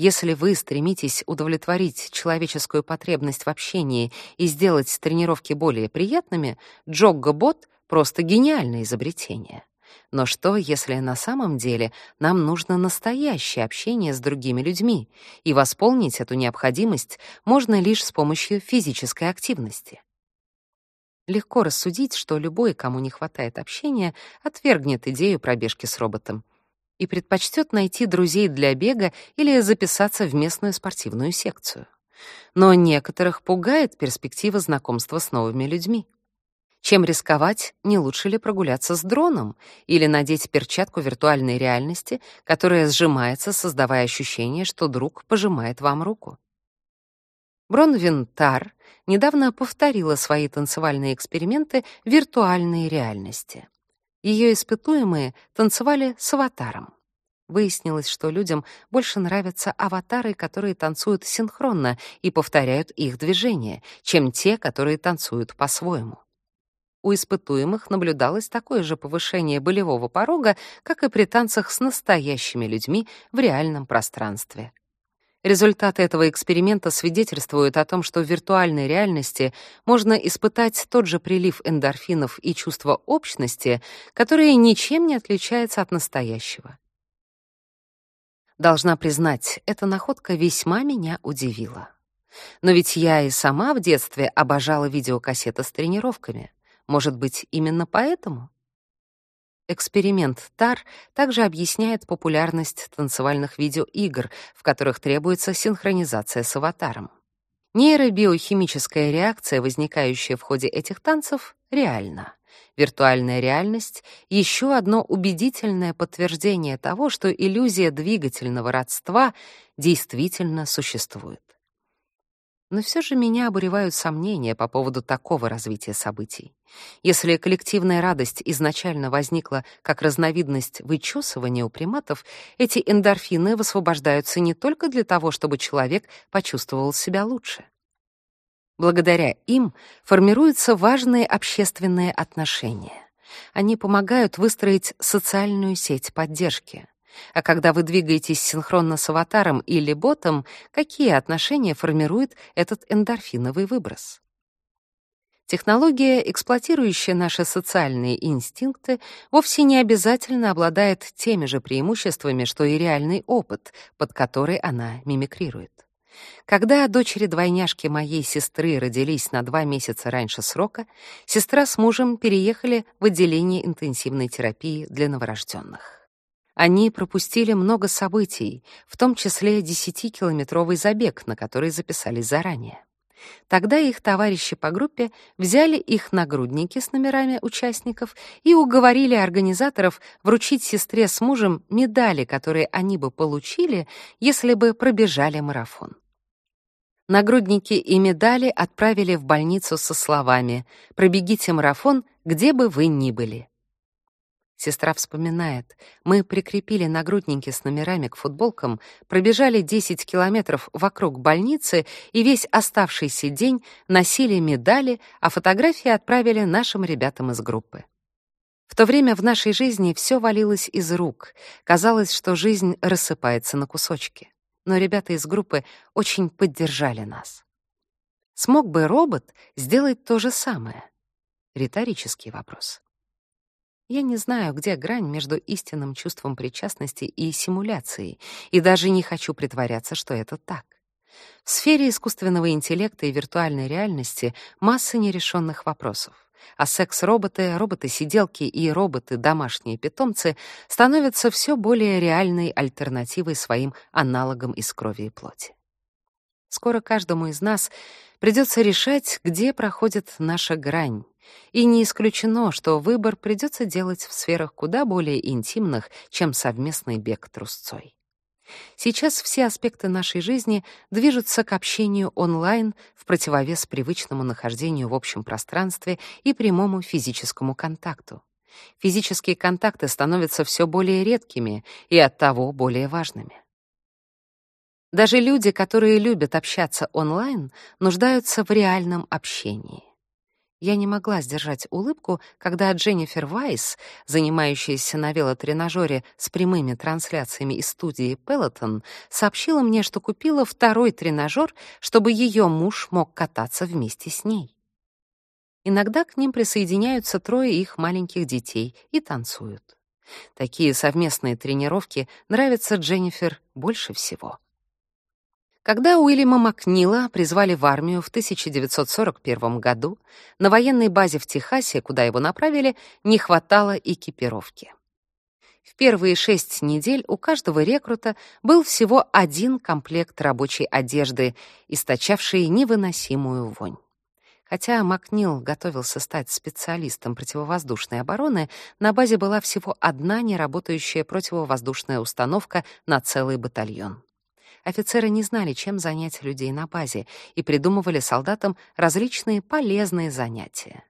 Если вы стремитесь удовлетворить человеческую потребность в общении и сделать тренировки более приятными, Джогго-бот — просто гениальное изобретение. Но что, если на самом деле нам нужно настоящее общение с другими людьми, и восполнить эту необходимость можно лишь с помощью физической активности? Легко рассудить, что любой, кому не хватает общения, отвергнет идею пробежки с роботом и предпочтет найти друзей для бега или записаться в местную спортивную секцию. Но некоторых пугает перспектива знакомства с новыми людьми. Чем рисковать, не лучше ли прогуляться с дроном или надеть перчатку виртуальной реальности, которая сжимается, создавая ощущение, что друг пожимает вам руку? Бронвин Тар недавно повторила свои танцевальные эксперименты в виртуальной реальности. Ее испытуемые танцевали с аватаром. Выяснилось, что людям больше нравятся аватары, которые танцуют синхронно и повторяют их движения, чем те, которые танцуют по-своему. У испытуемых наблюдалось такое же повышение болевого порога, как и при танцах с настоящими людьми в реальном пространстве. Результаты этого эксперимента свидетельствуют о том, что в виртуальной реальности можно испытать тот же прилив эндорфинов и чувство общности, которое ничем не отличается от настоящего. Должна признать, эта находка весьма меня удивила. Но ведь я и сама в детстве обожала видеокассеты с тренировками. Может быть, именно поэтому? Эксперимент ТАР также объясняет популярность танцевальных видеоигр, в которых требуется синхронизация с аватаром. Нейробиохимическая реакция, возникающая в ходе этих танцев, реальна. Виртуальная реальность — еще одно убедительное подтверждение того, что иллюзия двигательного родства действительно существует. Но все же меня обуревают сомнения по поводу такого развития событий. Если коллективная радость изначально возникла как разновидность вычесывания у приматов, эти эндорфины высвобождаются не только для того, чтобы человек почувствовал себя лучше. Благодаря им формируются важные общественные отношения. Они помогают выстроить социальную сеть поддержки. А когда вы двигаетесь синхронно с аватаром или ботом, какие отношения формирует этот эндорфиновый выброс? Технология, эксплуатирующая наши социальные инстинкты, вовсе не обязательно обладает теми же преимуществами, что и реальный опыт, под который она мимикрирует. Когда дочери-двойняшки моей сестры родились на два месяца раньше срока, сестра с мужем переехали в отделение интенсивной терапии для новорожденных. Они пропустили много событий, в том числе 10-километровый забег, на который записались заранее. Тогда их товарищи по группе взяли их нагрудники с номерами участников и уговорили организаторов вручить сестре с мужем медали, которые они бы получили, если бы пробежали марафон. Нагрудники и медали отправили в больницу со словами «Пробегите марафон, где бы вы ни были». Сестра вспоминает. Мы прикрепили нагрудники с номерами к футболкам, пробежали 10 километров вокруг больницы и весь оставшийся день носили медали, а фотографии отправили нашим ребятам из группы. В то время в нашей жизни все валилось из рук. Казалось, что жизнь рассыпается на кусочки. Но ребята из группы очень поддержали нас. Смог бы робот сделать то же самое? Риторический вопрос. Я не знаю, где грань между истинным чувством причастности и симуляцией, и даже не хочу притворяться, что это так. В сфере искусственного интеллекта и виртуальной реальности масса нерешенных вопросов. А секс-роботы, роботы-сиделки и роботы-домашние питомцы становятся все более реальной альтернативой своим аналогам из крови и плоти. Скоро каждому из нас придется решать, где проходит наша грань, и не исключено, что выбор придется делать в сферах куда более интимных, чем совместный бег трусцой. Сейчас все аспекты нашей жизни движутся к общению онлайн в противовес привычному нахождению в общем пространстве и прямому физическому контакту. Физические контакты становятся все более редкими и оттого более важными. Даже люди, которые любят общаться онлайн, нуждаются в реальном общении. Я не могла сдержать улыбку, когда Дженнифер Вайс, занимающаяся на велотренажере с прямыми трансляциями из студии Peloton, сообщила мне, что купила второй тренажер, чтобы ее муж мог кататься вместе с ней. Иногда к ним присоединяются трое их маленьких детей и танцуют. Такие совместные тренировки нравятся Дженнифер больше всего. Когда Уильяма Макнила призвали в армию в 1941 году, на военной базе в Техасе, куда его направили, не хватало экипировки. В первые шесть недель у каждого рекрута был всего один комплект рабочей одежды, источавший невыносимую вонь. Хотя Макнил готовился стать специалистом противовоздушной обороны, на базе была всего одна неработающая противовоздушная установка на целый батальон. Офицеры не знали, чем занять людей на базе, и придумывали солдатам различные полезные занятия.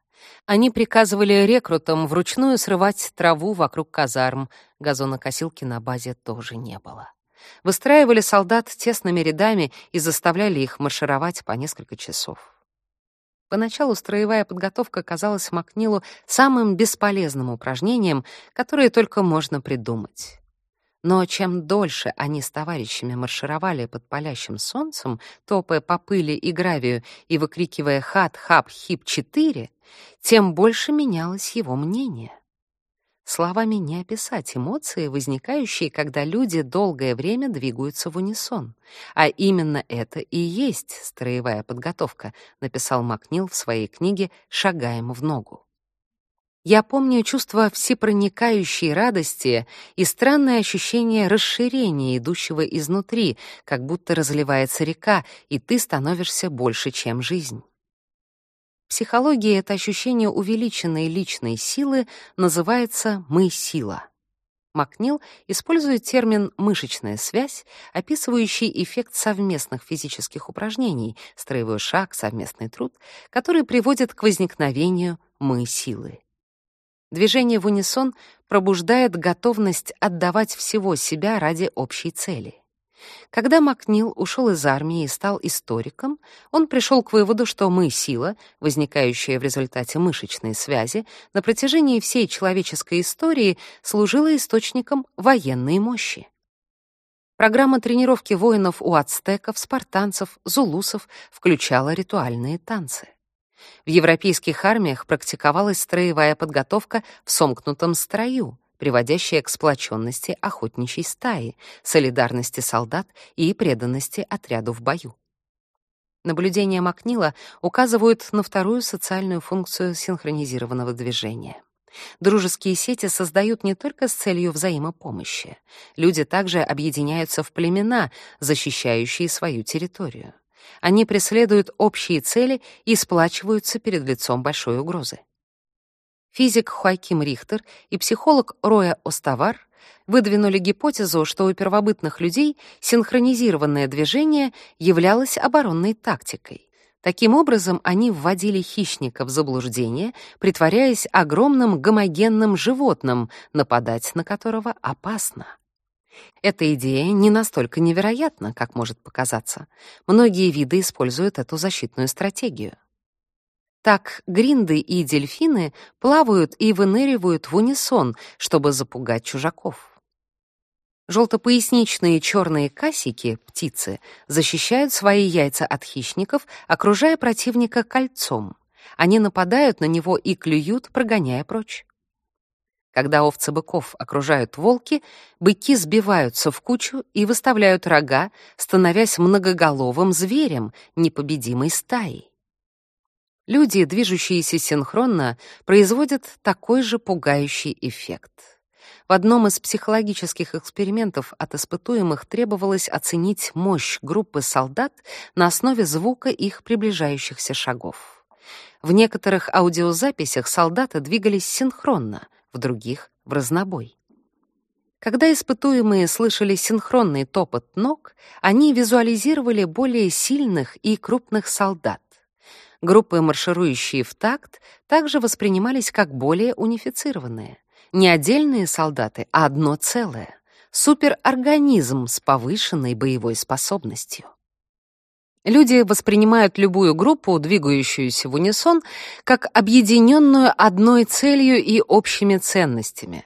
Они приказывали рекрутам вручную срывать траву вокруг казарм, газонокосилки на базе тоже не было. Выстраивали солдат тесными рядами и заставляли их маршировать по несколько часов. Поначалу строевая подготовка казалась Макнилу самым бесполезным упражнением, которое только можно придумать. Но чем дольше они с товарищами маршировали под палящим солнцем, топая по пыли и гравию и выкрикивая «Хат, хап, хип, четыре», тем больше менялось его мнение. Словами не описать эмоции, возникающие, когда люди долгое время двигаются в унисон. А именно это и есть строевая подготовка, написал Макнил в своей книге «Шагаем в ногу». Я помню чувство всепроникающей радости и странное ощущение расширения, идущего изнутри, как будто разливается река, и ты становишься больше, чем жизнь. В психологии это ощущение увеличенной личной силы называется «мы-сила». Макнил использует термин «мышечная связь», описывающий эффект совместных физических упражнений, строевой шаг, совместный труд, который приводит к возникновению «мы-силы». Движение в унисон пробуждает готовность отдавать всего себя ради общей цели. Когда Макнил ушел из армии и стал историком, он пришел к выводу, что мы — сила, возникающая в результате мышечной связи, на протяжении всей человеческой истории служила источником военной мощи. Программа тренировки воинов у ацтеков, спартанцев, зулусов включала ритуальные танцы. В европейских армиях практиковалась строевая подготовка в сомкнутом строю, приводящая к сплоченности охотничьей стаи, солидарности солдат и преданности отряду в бою. Наблюдения Макнила указывают на вторую социальную функцию синхронизированного движения. Дружеские сети создают не только с целью взаимопомощи. Люди также объединяются в племена, защищающие свою территорию. Они преследуют общие цели и сплачиваются перед лицом большой угрозы. Физик Хоаким Рихтер и психолог Роя Оставар выдвинули гипотезу, что у первобытных людей синхронизированное движение являлось оборонной тактикой. Таким образом, они вводили хищника в заблуждение, притворяясь огромным гомогенным животным, нападать на которого опасно. Эта идея не настолько невероятна, как может показаться. Многие виды используют эту защитную стратегию. Так гринды и дельфины плавают и выныривают в унисон, чтобы запугать чужаков. Желтопоясничные черные касики, птицы, защищают свои яйца от хищников, окружая противника кольцом. Они нападают на него и клюют, прогоняя прочь. Когда овцы быков окружают волки, быки сбиваются в кучу и выставляют рога, становясь многоголовым зверем, непобедимой стаей. Люди, движущиеся синхронно, производят такой же пугающий эффект. В одном из психологических экспериментов от испытуемых требовалось оценить мощь группы солдат на основе звука их приближающихся шагов. В некоторых аудиозаписях солдаты двигались синхронно, в других — в разнобой. Когда испытуемые слышали синхронный топот ног, они визуализировали более сильных и крупных солдат. Группы, марширующие в такт, также воспринимались как более унифицированные не отдельные солдаты, а одно целое. Суперорганизм с повышенной боевой способностью. Люди воспринимают любую группу, двигающуюся в унисон, как объединенную одной целью и общими ценностями.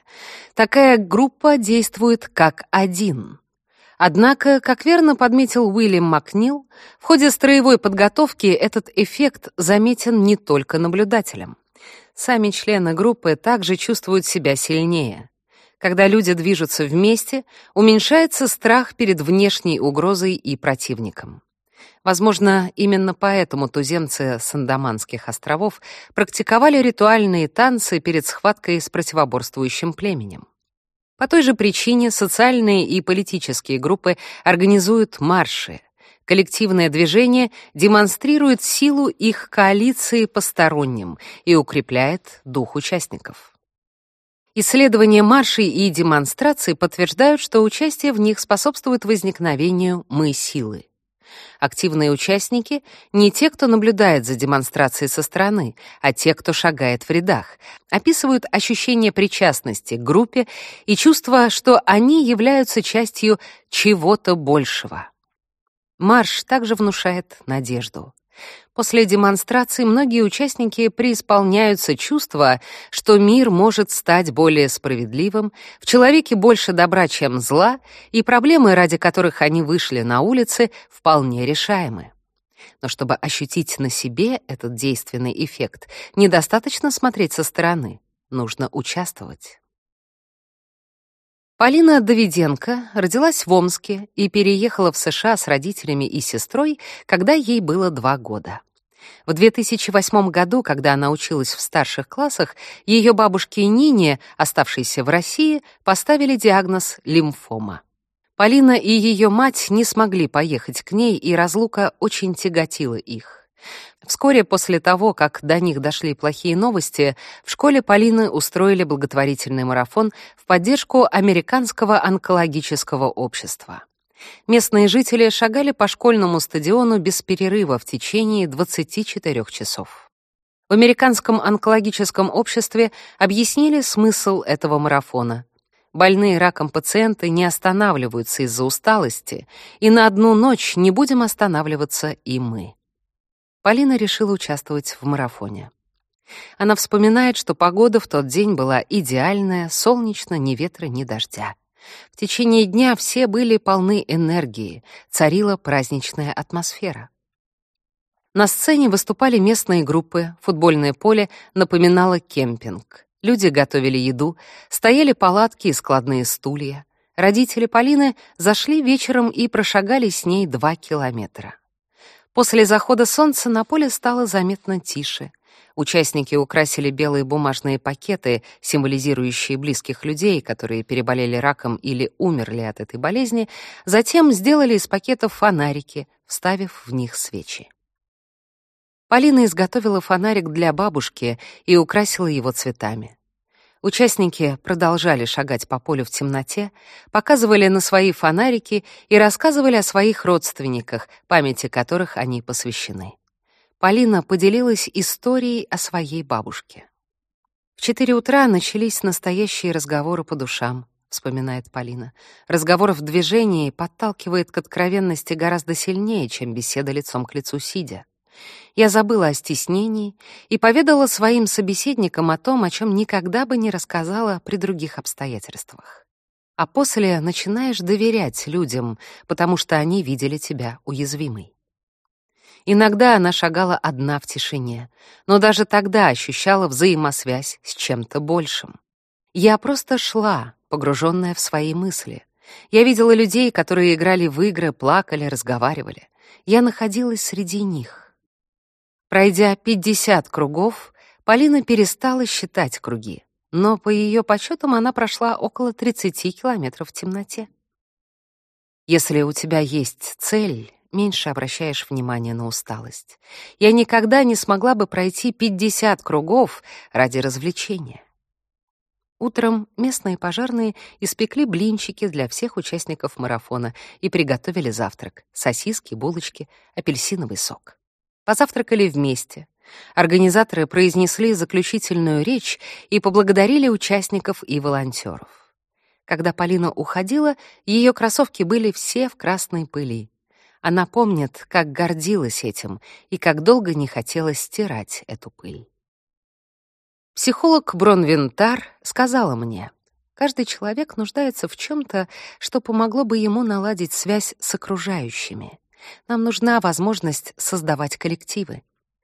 Такая группа действует как один. Однако, как верно подметил Уильям Макнил, в ходе строевой подготовки этот эффект заметен не только наблюдателям сами члены группы также чувствуют себя сильнее. Когда люди движутся вместе, уменьшается страх перед внешней угрозой и противником. Возможно, именно поэтому туземцы с Андаманских островов практиковали ритуальные танцы перед схваткой с противоборствующим племенем. По той же причине социальные и политические группы организуют марши, Коллективное движение демонстрирует силу их коалиции посторонним и укрепляет дух участников. Исследования маршей и демонстраций подтверждают, что участие в них способствует возникновению «мы-силы». Активные участники — не те, кто наблюдает за демонстрацией со стороны, а те, кто шагает в рядах, описывают ощущение причастности к группе и чувство, что они являются частью чего-то большего. Марш также внушает надежду. После демонстрации многие участники преисполняются чувства, что мир может стать более справедливым, в человеке больше добра, чем зла, и проблемы, ради которых они вышли на улицы, вполне решаемы. Но чтобы ощутить на себе этот действенный эффект, недостаточно смотреть со стороны, нужно участвовать. Полина Давиденко родилась в Омске и переехала в США с родителями и сестрой, когда ей было два года. В 2008 году, когда она училась в старших классах, ее бабушке Нине, оставшейся в России, поставили диагноз лимфома. Полина и ее мать не смогли поехать к ней, и разлука очень тяготила их. Вскоре после того, как до них дошли плохие новости, в школе Полины устроили благотворительный марафон в поддержку Американского онкологического общества. Местные жители шагали по школьному стадиону без перерыва в течение 24 часов. В Американском онкологическом обществе объяснили смысл этого марафона. Больные раком пациенты не останавливаются из-за усталости, и на одну ночь не будем останавливаться и мы. Полина решила участвовать в марафоне. Она вспоминает, что погода в тот день была идеальная, солнечно, ни ветра, ни дождя. В течение дня все были полны энергии, царила праздничная атмосфера. На сцене выступали местные группы, футбольное поле напоминало кемпинг. Люди готовили еду, стояли палатки и складные стулья. Родители Полины зашли вечером и прошагали с ней два километра. После захода солнца на поле стало заметно тише. Участники украсили белые бумажные пакеты, символизирующие близких людей, которые переболели раком или умерли от этой болезни, затем сделали из пакетов фонарики, вставив в них свечи. Полина изготовила фонарик для бабушки и украсила его цветами. Участники продолжали шагать по полю в темноте, показывали на свои фонарики и рассказывали о своих родственниках, памяти которых они посвящены. Полина поделилась историей о своей бабушке. В четыре утра начались настоящие разговоры по душам, вспоминает Полина. Разговор в движении подталкивает к откровенности гораздо сильнее, чем беседа лицом к лицу сидя. Я забыла о стеснении и поведала своим собеседникам о том, о чем никогда бы не рассказала при других обстоятельствах. А после начинаешь доверять людям, потому что они видели тебя уязвимой. Иногда она шагала одна в тишине, но даже тогда ощущала взаимосвязь с чем-то большим. Я просто шла, погруженная в свои мысли. Я видела людей, которые играли в игры, плакали, разговаривали. Я находилась среди них. Пройдя 50 кругов, Полина перестала считать круги, но по ее подсчетам она прошла около 30 километров в темноте. Если у тебя есть цель, меньше обращаешь внимание на усталость. Я никогда не смогла бы пройти 50 кругов ради развлечения. Утром местные пожарные испекли блинчики для всех участников марафона и приготовили завтрак — сосиски, булочки, апельсиновый сок. Позавтракали вместе. Организаторы произнесли заключительную речь и поблагодарили участников и волонтеров. Когда Полина уходила, ее кроссовки были все в красной пыли. Она помнит, как гордилась этим и как долго не хотела стирать эту пыль. Психолог Бронвинтар сказала мне, каждый человек нуждается в чем-то, что помогло бы ему наладить связь с окружающими. Нам нужна возможность создавать коллективы.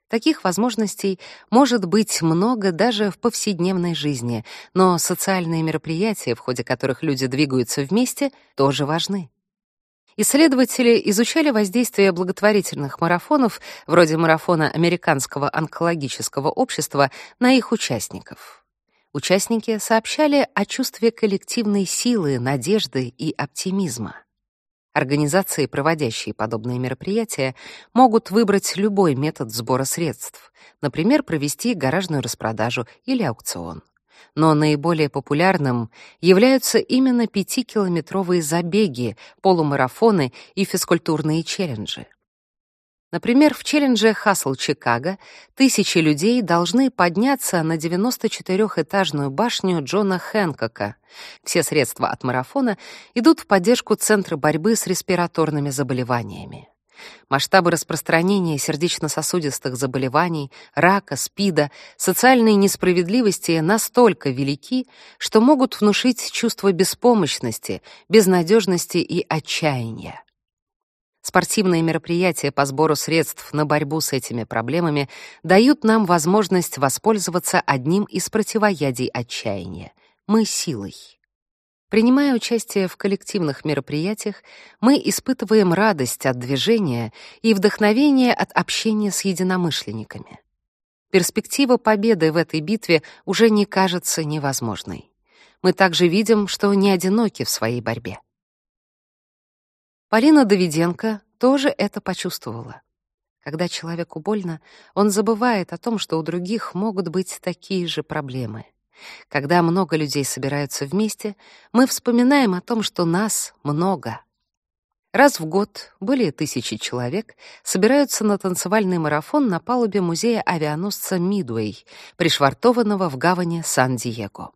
Таких возможностей может быть много даже в повседневной жизни, но социальные мероприятия, в ходе которых люди двигаются вместе, тоже важны. Исследователи изучали воздействие благотворительных марафонов, вроде марафона Американского онкологического общества, на их участников. Участники сообщали о чувстве коллективной силы, надежды и оптимизма. Организации, проводящие подобные мероприятия, могут выбрать любой метод сбора средств, например, провести гаражную распродажу или аукцион но наиболее популярным являются именно пятикилометровые забеги, полумарафоны и физкультурные челленджи. Например, в челлендже «Хасл Чикаго» тысячи людей должны подняться на 94-этажную башню Джона Хэнкока. Все средства от марафона идут в поддержку Центра борьбы с респираторными заболеваниями. Масштабы распространения сердечно-сосудистых заболеваний, рака, СПИДа, социальной несправедливости настолько велики, что могут внушить чувство беспомощности, безнадежности и отчаяния. Спортивные мероприятия по сбору средств на борьбу с этими проблемами дают нам возможность воспользоваться одним из противоядий отчаяния — мы силой. Принимая участие в коллективных мероприятиях, мы испытываем радость от движения и вдохновение от общения с единомышленниками. Перспектива победы в этой битве уже не кажется невозможной. Мы также видим, что не одиноки в своей борьбе. Полина Давиденко тоже это почувствовала. Когда человеку больно, он забывает о том, что у других могут быть такие же проблемы — когда много людей собираются вместе, мы вспоминаем о том, что нас много. Раз в год более тысячи человек собираются на танцевальный марафон на палубе музея авианосца Мидуэй, пришвартованного в гавани Сан-Диего.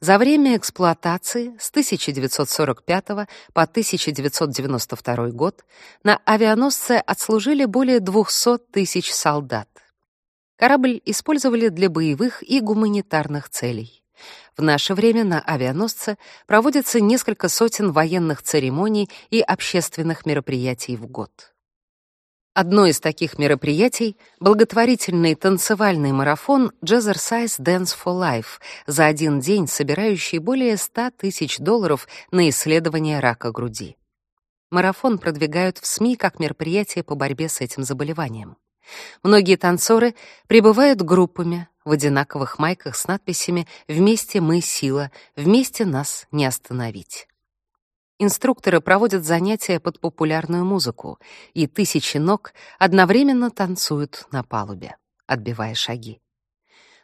За время эксплуатации с 1945 по 1992 год на авианосце отслужили более 200 тысяч солдат. Корабль использовали для боевых и гуманитарных целей. В наше время на авианосце проводится несколько сотен военных церемоний и общественных мероприятий в год. Одно из таких мероприятий — благотворительный танцевальный марафон Jazzercise Dance for Life за один день, собирающий более 100 тысяч долларов на исследование рака груди. Марафон продвигают в СМИ как мероприятие по борьбе с этим заболеванием. Многие танцоры прибывают группами в одинаковых майках с надписями «Вместе мы сила», «Вместе нас не остановить». Инструкторы проводят занятия под популярную музыку, и тысячи ног одновременно танцуют на палубе, отбивая шаги.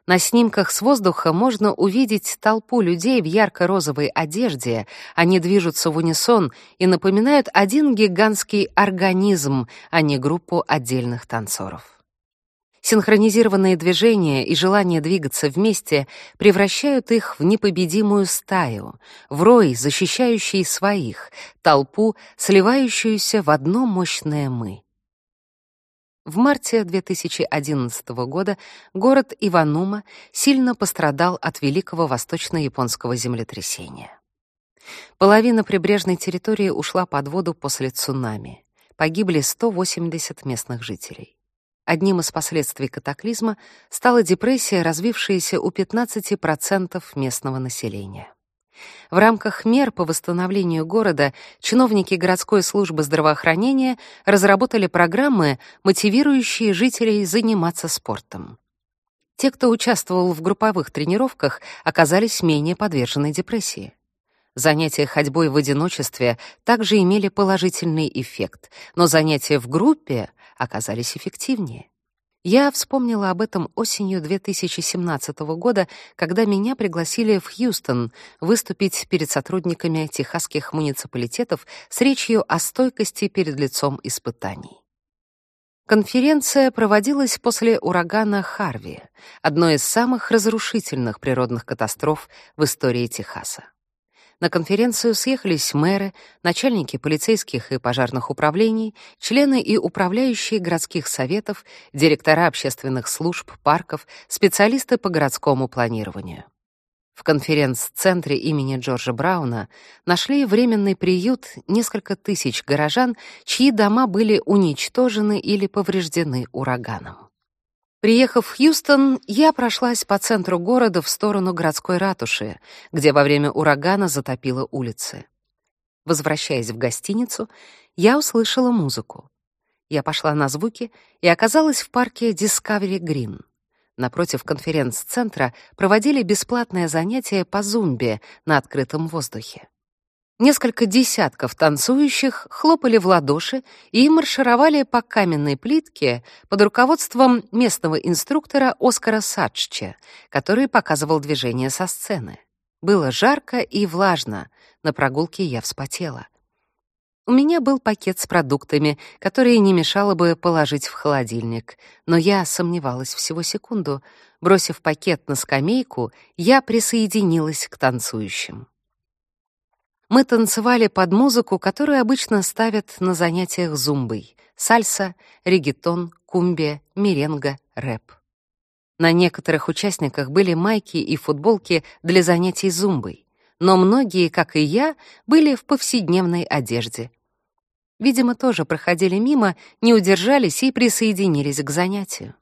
На снимках с воздуха можно увидеть толпу людей в ярко-розовой одежде. Они движутся в унисон и напоминают один гигантский организм, а не группу отдельных танцоров. Синхронизированные движения и желание двигаться вместе превращают их в непобедимую стаю, в рой, защищающий своих, толпу, сливающуюся в одно мощное «мы». В марте 2011 года город Иванума сильно пострадал от великого восточно-японского землетрясения. Половина прибрежной территории ушла под воду после цунами. Погибли 180 местных жителей. Одним из последствий катаклизма стала депрессия, развившаяся у 15% местного населения. В рамках мер по восстановлению города чиновники городской службы здравоохранения разработали программы, мотивирующие жителей заниматься спортом. Те, кто участвовал в групповых тренировках, оказались менее подвержены депрессии. Занятия ходьбой в одиночестве также имели положительный эффект, но занятия в группе оказались эффективнее. Я вспомнила об этом осенью 2017 года, когда меня пригласили в Хьюстон выступить перед сотрудниками техасских муниципалитетов с речью о стойкости перед лицом испытаний. Конференция проводилась после урагана Харви, одной из самых разрушительных природных катастроф в истории Техаса. На конференцию съехались мэры, начальники полицейских и пожарных управлений, члены и управляющие городских советов, директора общественных служб, парков, специалисты по городскому планированию. В конференц-центре имени Джорджа Брауна нашли временный приют несколько тысяч горожан, чьи дома были уничтожены или повреждены ураганом. Приехав в Хьюстон, я прошлась по центру города в сторону городской ратуши, где во время урагана затопило улицы. Возвращаясь в гостиницу, я услышала музыку. Я пошла на звуки и оказалась в парке Discovery Green. Напротив конференц-центра проводили бесплатное занятие по зумбе на открытом воздухе. Несколько десятков танцующих хлопали в ладоши и маршировали по каменной плитке под руководством местного инструктора Оскара Садчча, который показывал движение со сцены. Было жарко и влажно, на прогулке я вспотела. У меня был пакет с продуктами, которые не мешало бы положить в холодильник, но я сомневалась всего секунду. Бросив пакет на скамейку, я присоединилась к танцующим. Мы танцевали под музыку, которую обычно ставят на занятиях зумбой: сальса, регетон, кумбия, меренга, рэп. На некоторых участниках были майки и футболки для занятий зумбой, но многие, как и я, были в повседневной одежде. Видимо, тоже проходили мимо, не удержались и присоединились к занятию.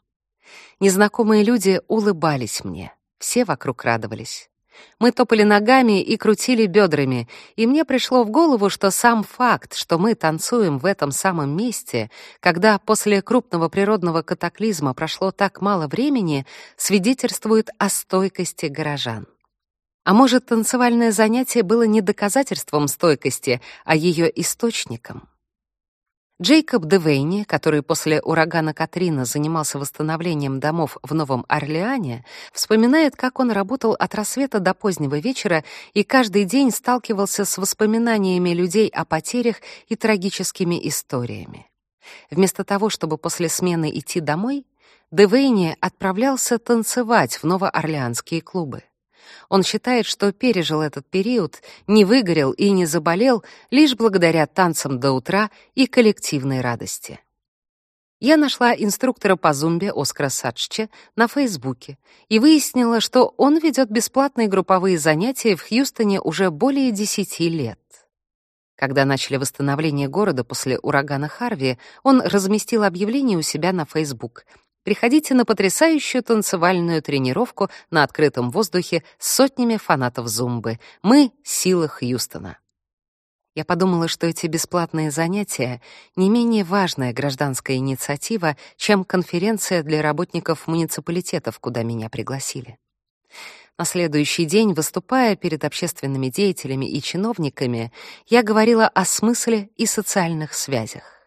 Незнакомые люди улыбались мне, все вокруг радовались. Мы топали ногами и крутили бедрами, и мне пришло в голову, что сам факт, что мы танцуем в этом самом месте, когда после крупного природного катаклизма прошло так мало времени, свидетельствует о стойкости горожан. А может, танцевальное занятие было не доказательством стойкости, а ее источником? Джейкоб Девейни, который после урагана Катрина занимался восстановлением домов в Новом Орлеане, вспоминает, как он работал от рассвета до позднего вечера и каждый день сталкивался с воспоминаниями людей о потерях и трагическими историями. Вместо того, чтобы после смены идти домой, Девейни отправлялся танцевать в новоорлеанские клубы. Он считает, что пережил этот период, не выгорел и не заболел лишь благодаря танцам до утра и коллективной радости. Я нашла инструктора по зумбе Оскара Садчча на Фейсбуке и выяснила, что он ведет бесплатные групповые занятия в Хьюстоне уже более 10 лет. Когда начали восстановление города после урагана Харви, он разместил объявление у себя на Facebook — приходите на потрясающую танцевальную тренировку на открытом воздухе с сотнями фанатов зумбы. Мы — сила Хьюстона. Я подумала, что эти бесплатные занятия не менее важная гражданская инициатива, чем конференция для работников муниципалитетов, куда меня пригласили. На следующий день, выступая перед общественными деятелями и чиновниками, я говорила о смысле и социальных связях.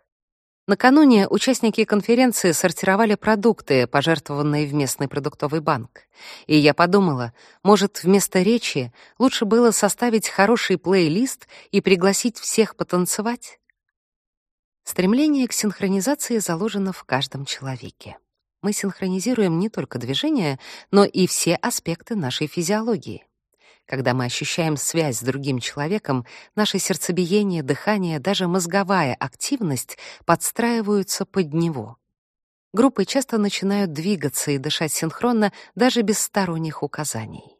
Накануне участники конференции сортировали продукты, пожертвованные в местный продуктовый банк. И я подумала, может, вместо речи лучше было составить хороший плейлист и пригласить всех потанцевать? Стремление к синхронизации заложено в каждом человеке. Мы синхронизируем не только движения, но и все аспекты нашей физиологии. Когда мы ощущаем связь с другим человеком, наше сердцебиение, дыхание, даже мозговая активность подстраиваются под него. Группы часто начинают двигаться и дышать синхронно даже без сторонних указаний.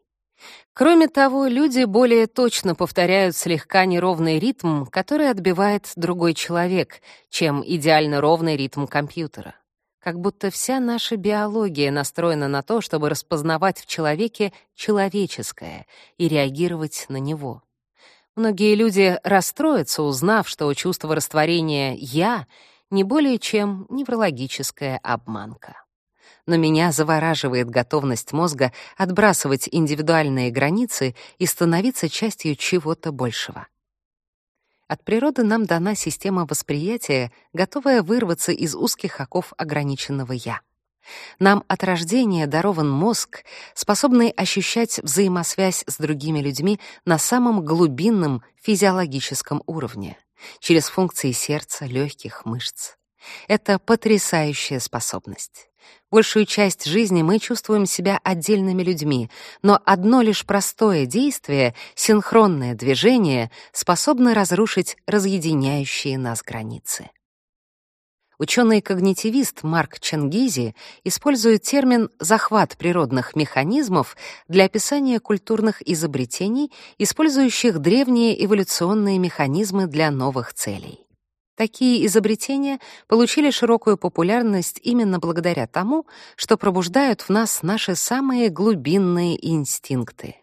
Кроме того, люди более точно повторяют слегка неровный ритм, который отбивает другой человек, чем идеально ровный ритм компьютера как будто вся наша биология настроена на то, чтобы распознавать в человеке человеческое и реагировать на него. Многие люди расстроятся, узнав, что чувство растворения «я» не более чем неврологическая обманка. Но меня завораживает готовность мозга отбрасывать индивидуальные границы и становиться частью чего-то большего. От природы нам дана система восприятия, готовая вырваться из узких оков ограниченного «я». Нам от рождения дарован мозг, способный ощущать взаимосвязь с другими людьми на самом глубинном физиологическом уровне, через функции сердца, легких, мышц. Это потрясающая способность. Большую часть жизни мы чувствуем себя отдельными людьми, но одно лишь простое действие, синхронное движение способно разрушить разъединяющие нас границы. Ученый-когнитивист Марк Чангизи использует термин «захват природных механизмов» для описания культурных изобретений, использующих древние эволюционные механизмы для новых целей. Такие изобретения получили широкую популярность именно благодаря тому, что пробуждают в нас наши самые глубинные инстинкты.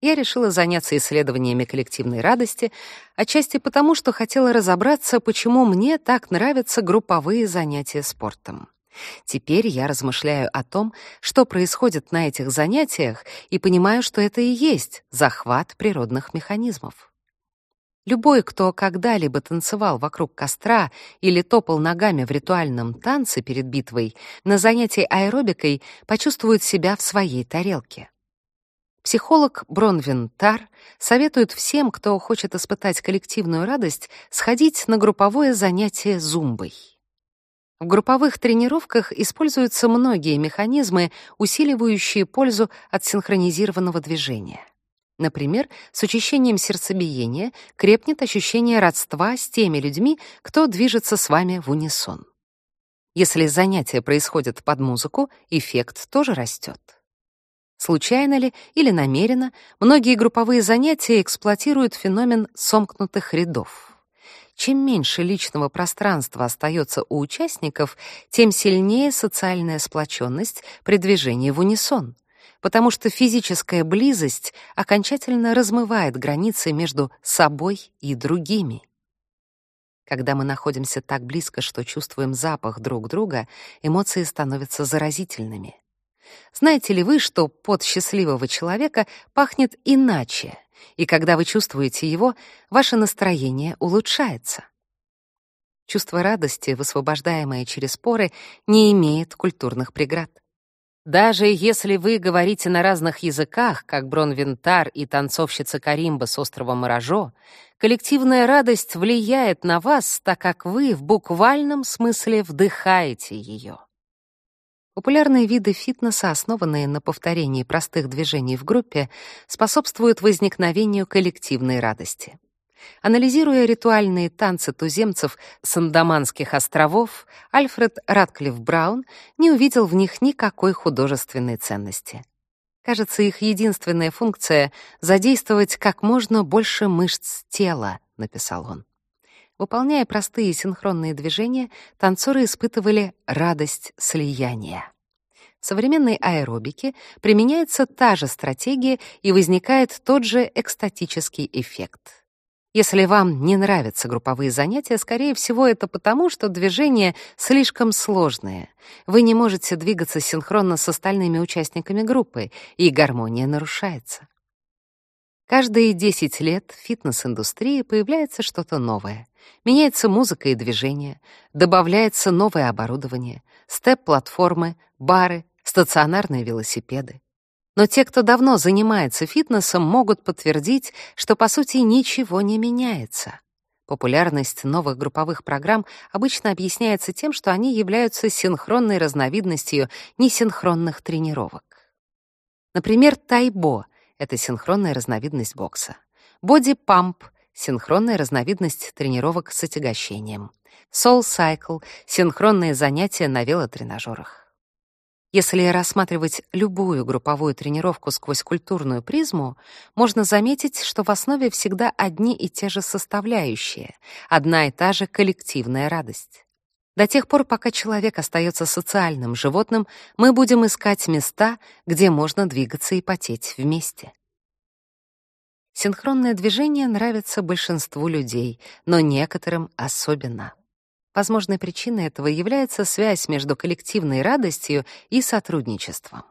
Я решила заняться исследованиями коллективной радости, отчасти потому, что хотела разобраться, почему мне так нравятся групповые занятия спортом. Теперь я размышляю о том, что происходит на этих занятиях, и понимаю, что это и есть захват природных механизмов. Любой, кто когда-либо танцевал вокруг костра или топал ногами в ритуальном танце перед битвой, на занятии аэробикой почувствует себя в своей тарелке. Психолог Бронвин Тар советует всем, кто хочет испытать коллективную радость, сходить на групповое занятие зумбой. В групповых тренировках используются многие механизмы, усиливающие пользу от синхронизированного движения. Например, с учащением сердцебиения крепнет ощущение родства с теми людьми, кто движется с вами в унисон. Если занятие происходит под музыку, эффект тоже растет. Случайно ли или намеренно, многие групповые занятия эксплуатируют феномен сомкнутых рядов. Чем меньше личного пространства остается у участников, тем сильнее социальная сплоченность при движении в унисон потому что физическая близость окончательно размывает границы между собой и другими. Когда мы находимся так близко, что чувствуем запах друг друга, эмоции становятся заразительными. Знаете ли вы, что пот счастливого человека пахнет иначе, и когда вы чувствуете его, ваше настроение улучшается? Чувство радости, высвобождаемое через поры, не имеет культурных преград. Даже если вы говорите на разных языках, как Бронвинтар и танцовщица Каримба с острова Моражо, коллективная радость влияет на вас, так как вы в буквальном смысле вдыхаете ее. Популярные виды фитнеса, основанные на повторении простых движений в группе, способствуют возникновению коллективной радости. Анализируя ритуальные танцы туземцев с Андаманских островов, Альфред Ратклифф Браун не увидел в них никакой художественной ценности. Кажется, их единственная функция — задействовать как можно больше мышц тела, — написал он. Выполняя простые синхронные движения, танцоры испытывали радость слияния. В современной аэробике применяется та же стратегия и возникает тот же экстатический эффект. Если вам не нравятся групповые занятия, скорее всего, это потому, что движения слишком сложные. Вы не можете двигаться синхронно с остальными участниками группы, и гармония нарушается. Каждые 10 лет в фитнес-индустрии появляется что-то новое. Меняется музыка и движение, добавляется новое оборудование, степ-платформы, бары, стационарные велосипеды. Но те, кто давно занимается фитнесом, могут подтвердить, что по сути ничего не меняется. Популярность новых групповых программ обычно объясняется тем, что они являются синхронной разновидностью несинхронных тренировок. Например, тайбо — это синхронная разновидность бокса. Боди-памп — синхронная разновидность тренировок с отягощением. Soul Cycle — синхронные занятия на велотренажерах. Если рассматривать любую групповую тренировку сквозь культурную призму, можно заметить, что в основе всегда одни и те же составляющие, одна и та же коллективная радость. До тех пор, пока человек остается социальным животным, мы будем искать места, где можно двигаться и потеть вместе. Синхронное движение нравится большинству людей, но некоторым особенно. Возможной причиной этого является связь между коллективной радостью и сотрудничеством.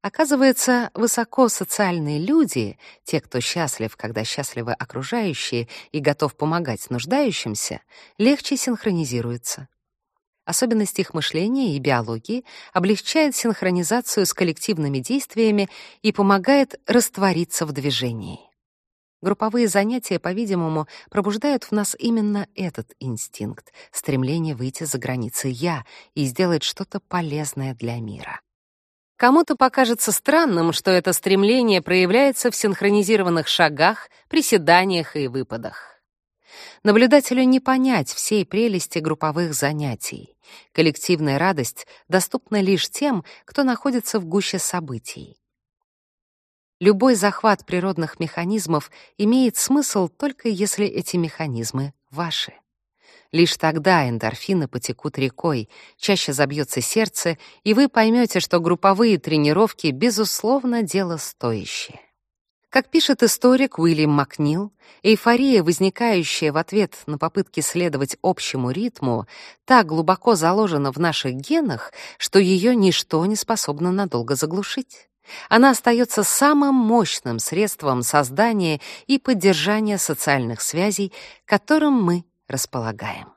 Оказывается, высокосоциальные люди, те, кто счастлив, когда счастливы окружающие и готов помогать нуждающимся, легче синхронизируются. Особенность их мышления и биологии облегчает синхронизацию с коллективными действиями и помогает раствориться в движении. Групповые занятия, по-видимому, пробуждают в нас именно этот инстинкт — стремление выйти за границы «я» и сделать что-то полезное для мира. Кому-то покажется странным, что это стремление проявляется в синхронизированных шагах, приседаниях и выпадах. Наблюдателю не понять всей прелести групповых занятий. Коллективная радость доступна лишь тем, кто находится в гуще событий. Любой захват природных механизмов имеет смысл только если эти механизмы ваши. Лишь тогда эндорфины потекут рекой, чаще забьется сердце, и вы поймете, что групповые тренировки, безусловно, дело стоящее. Как пишет историк Уильям Макнил, эйфория, возникающая в ответ на попытки следовать общему ритму, так глубоко заложена в наших генах, что ее ничто не способно надолго заглушить. Она остается самым мощным средством создания и поддержания социальных связей, которым мы располагаем.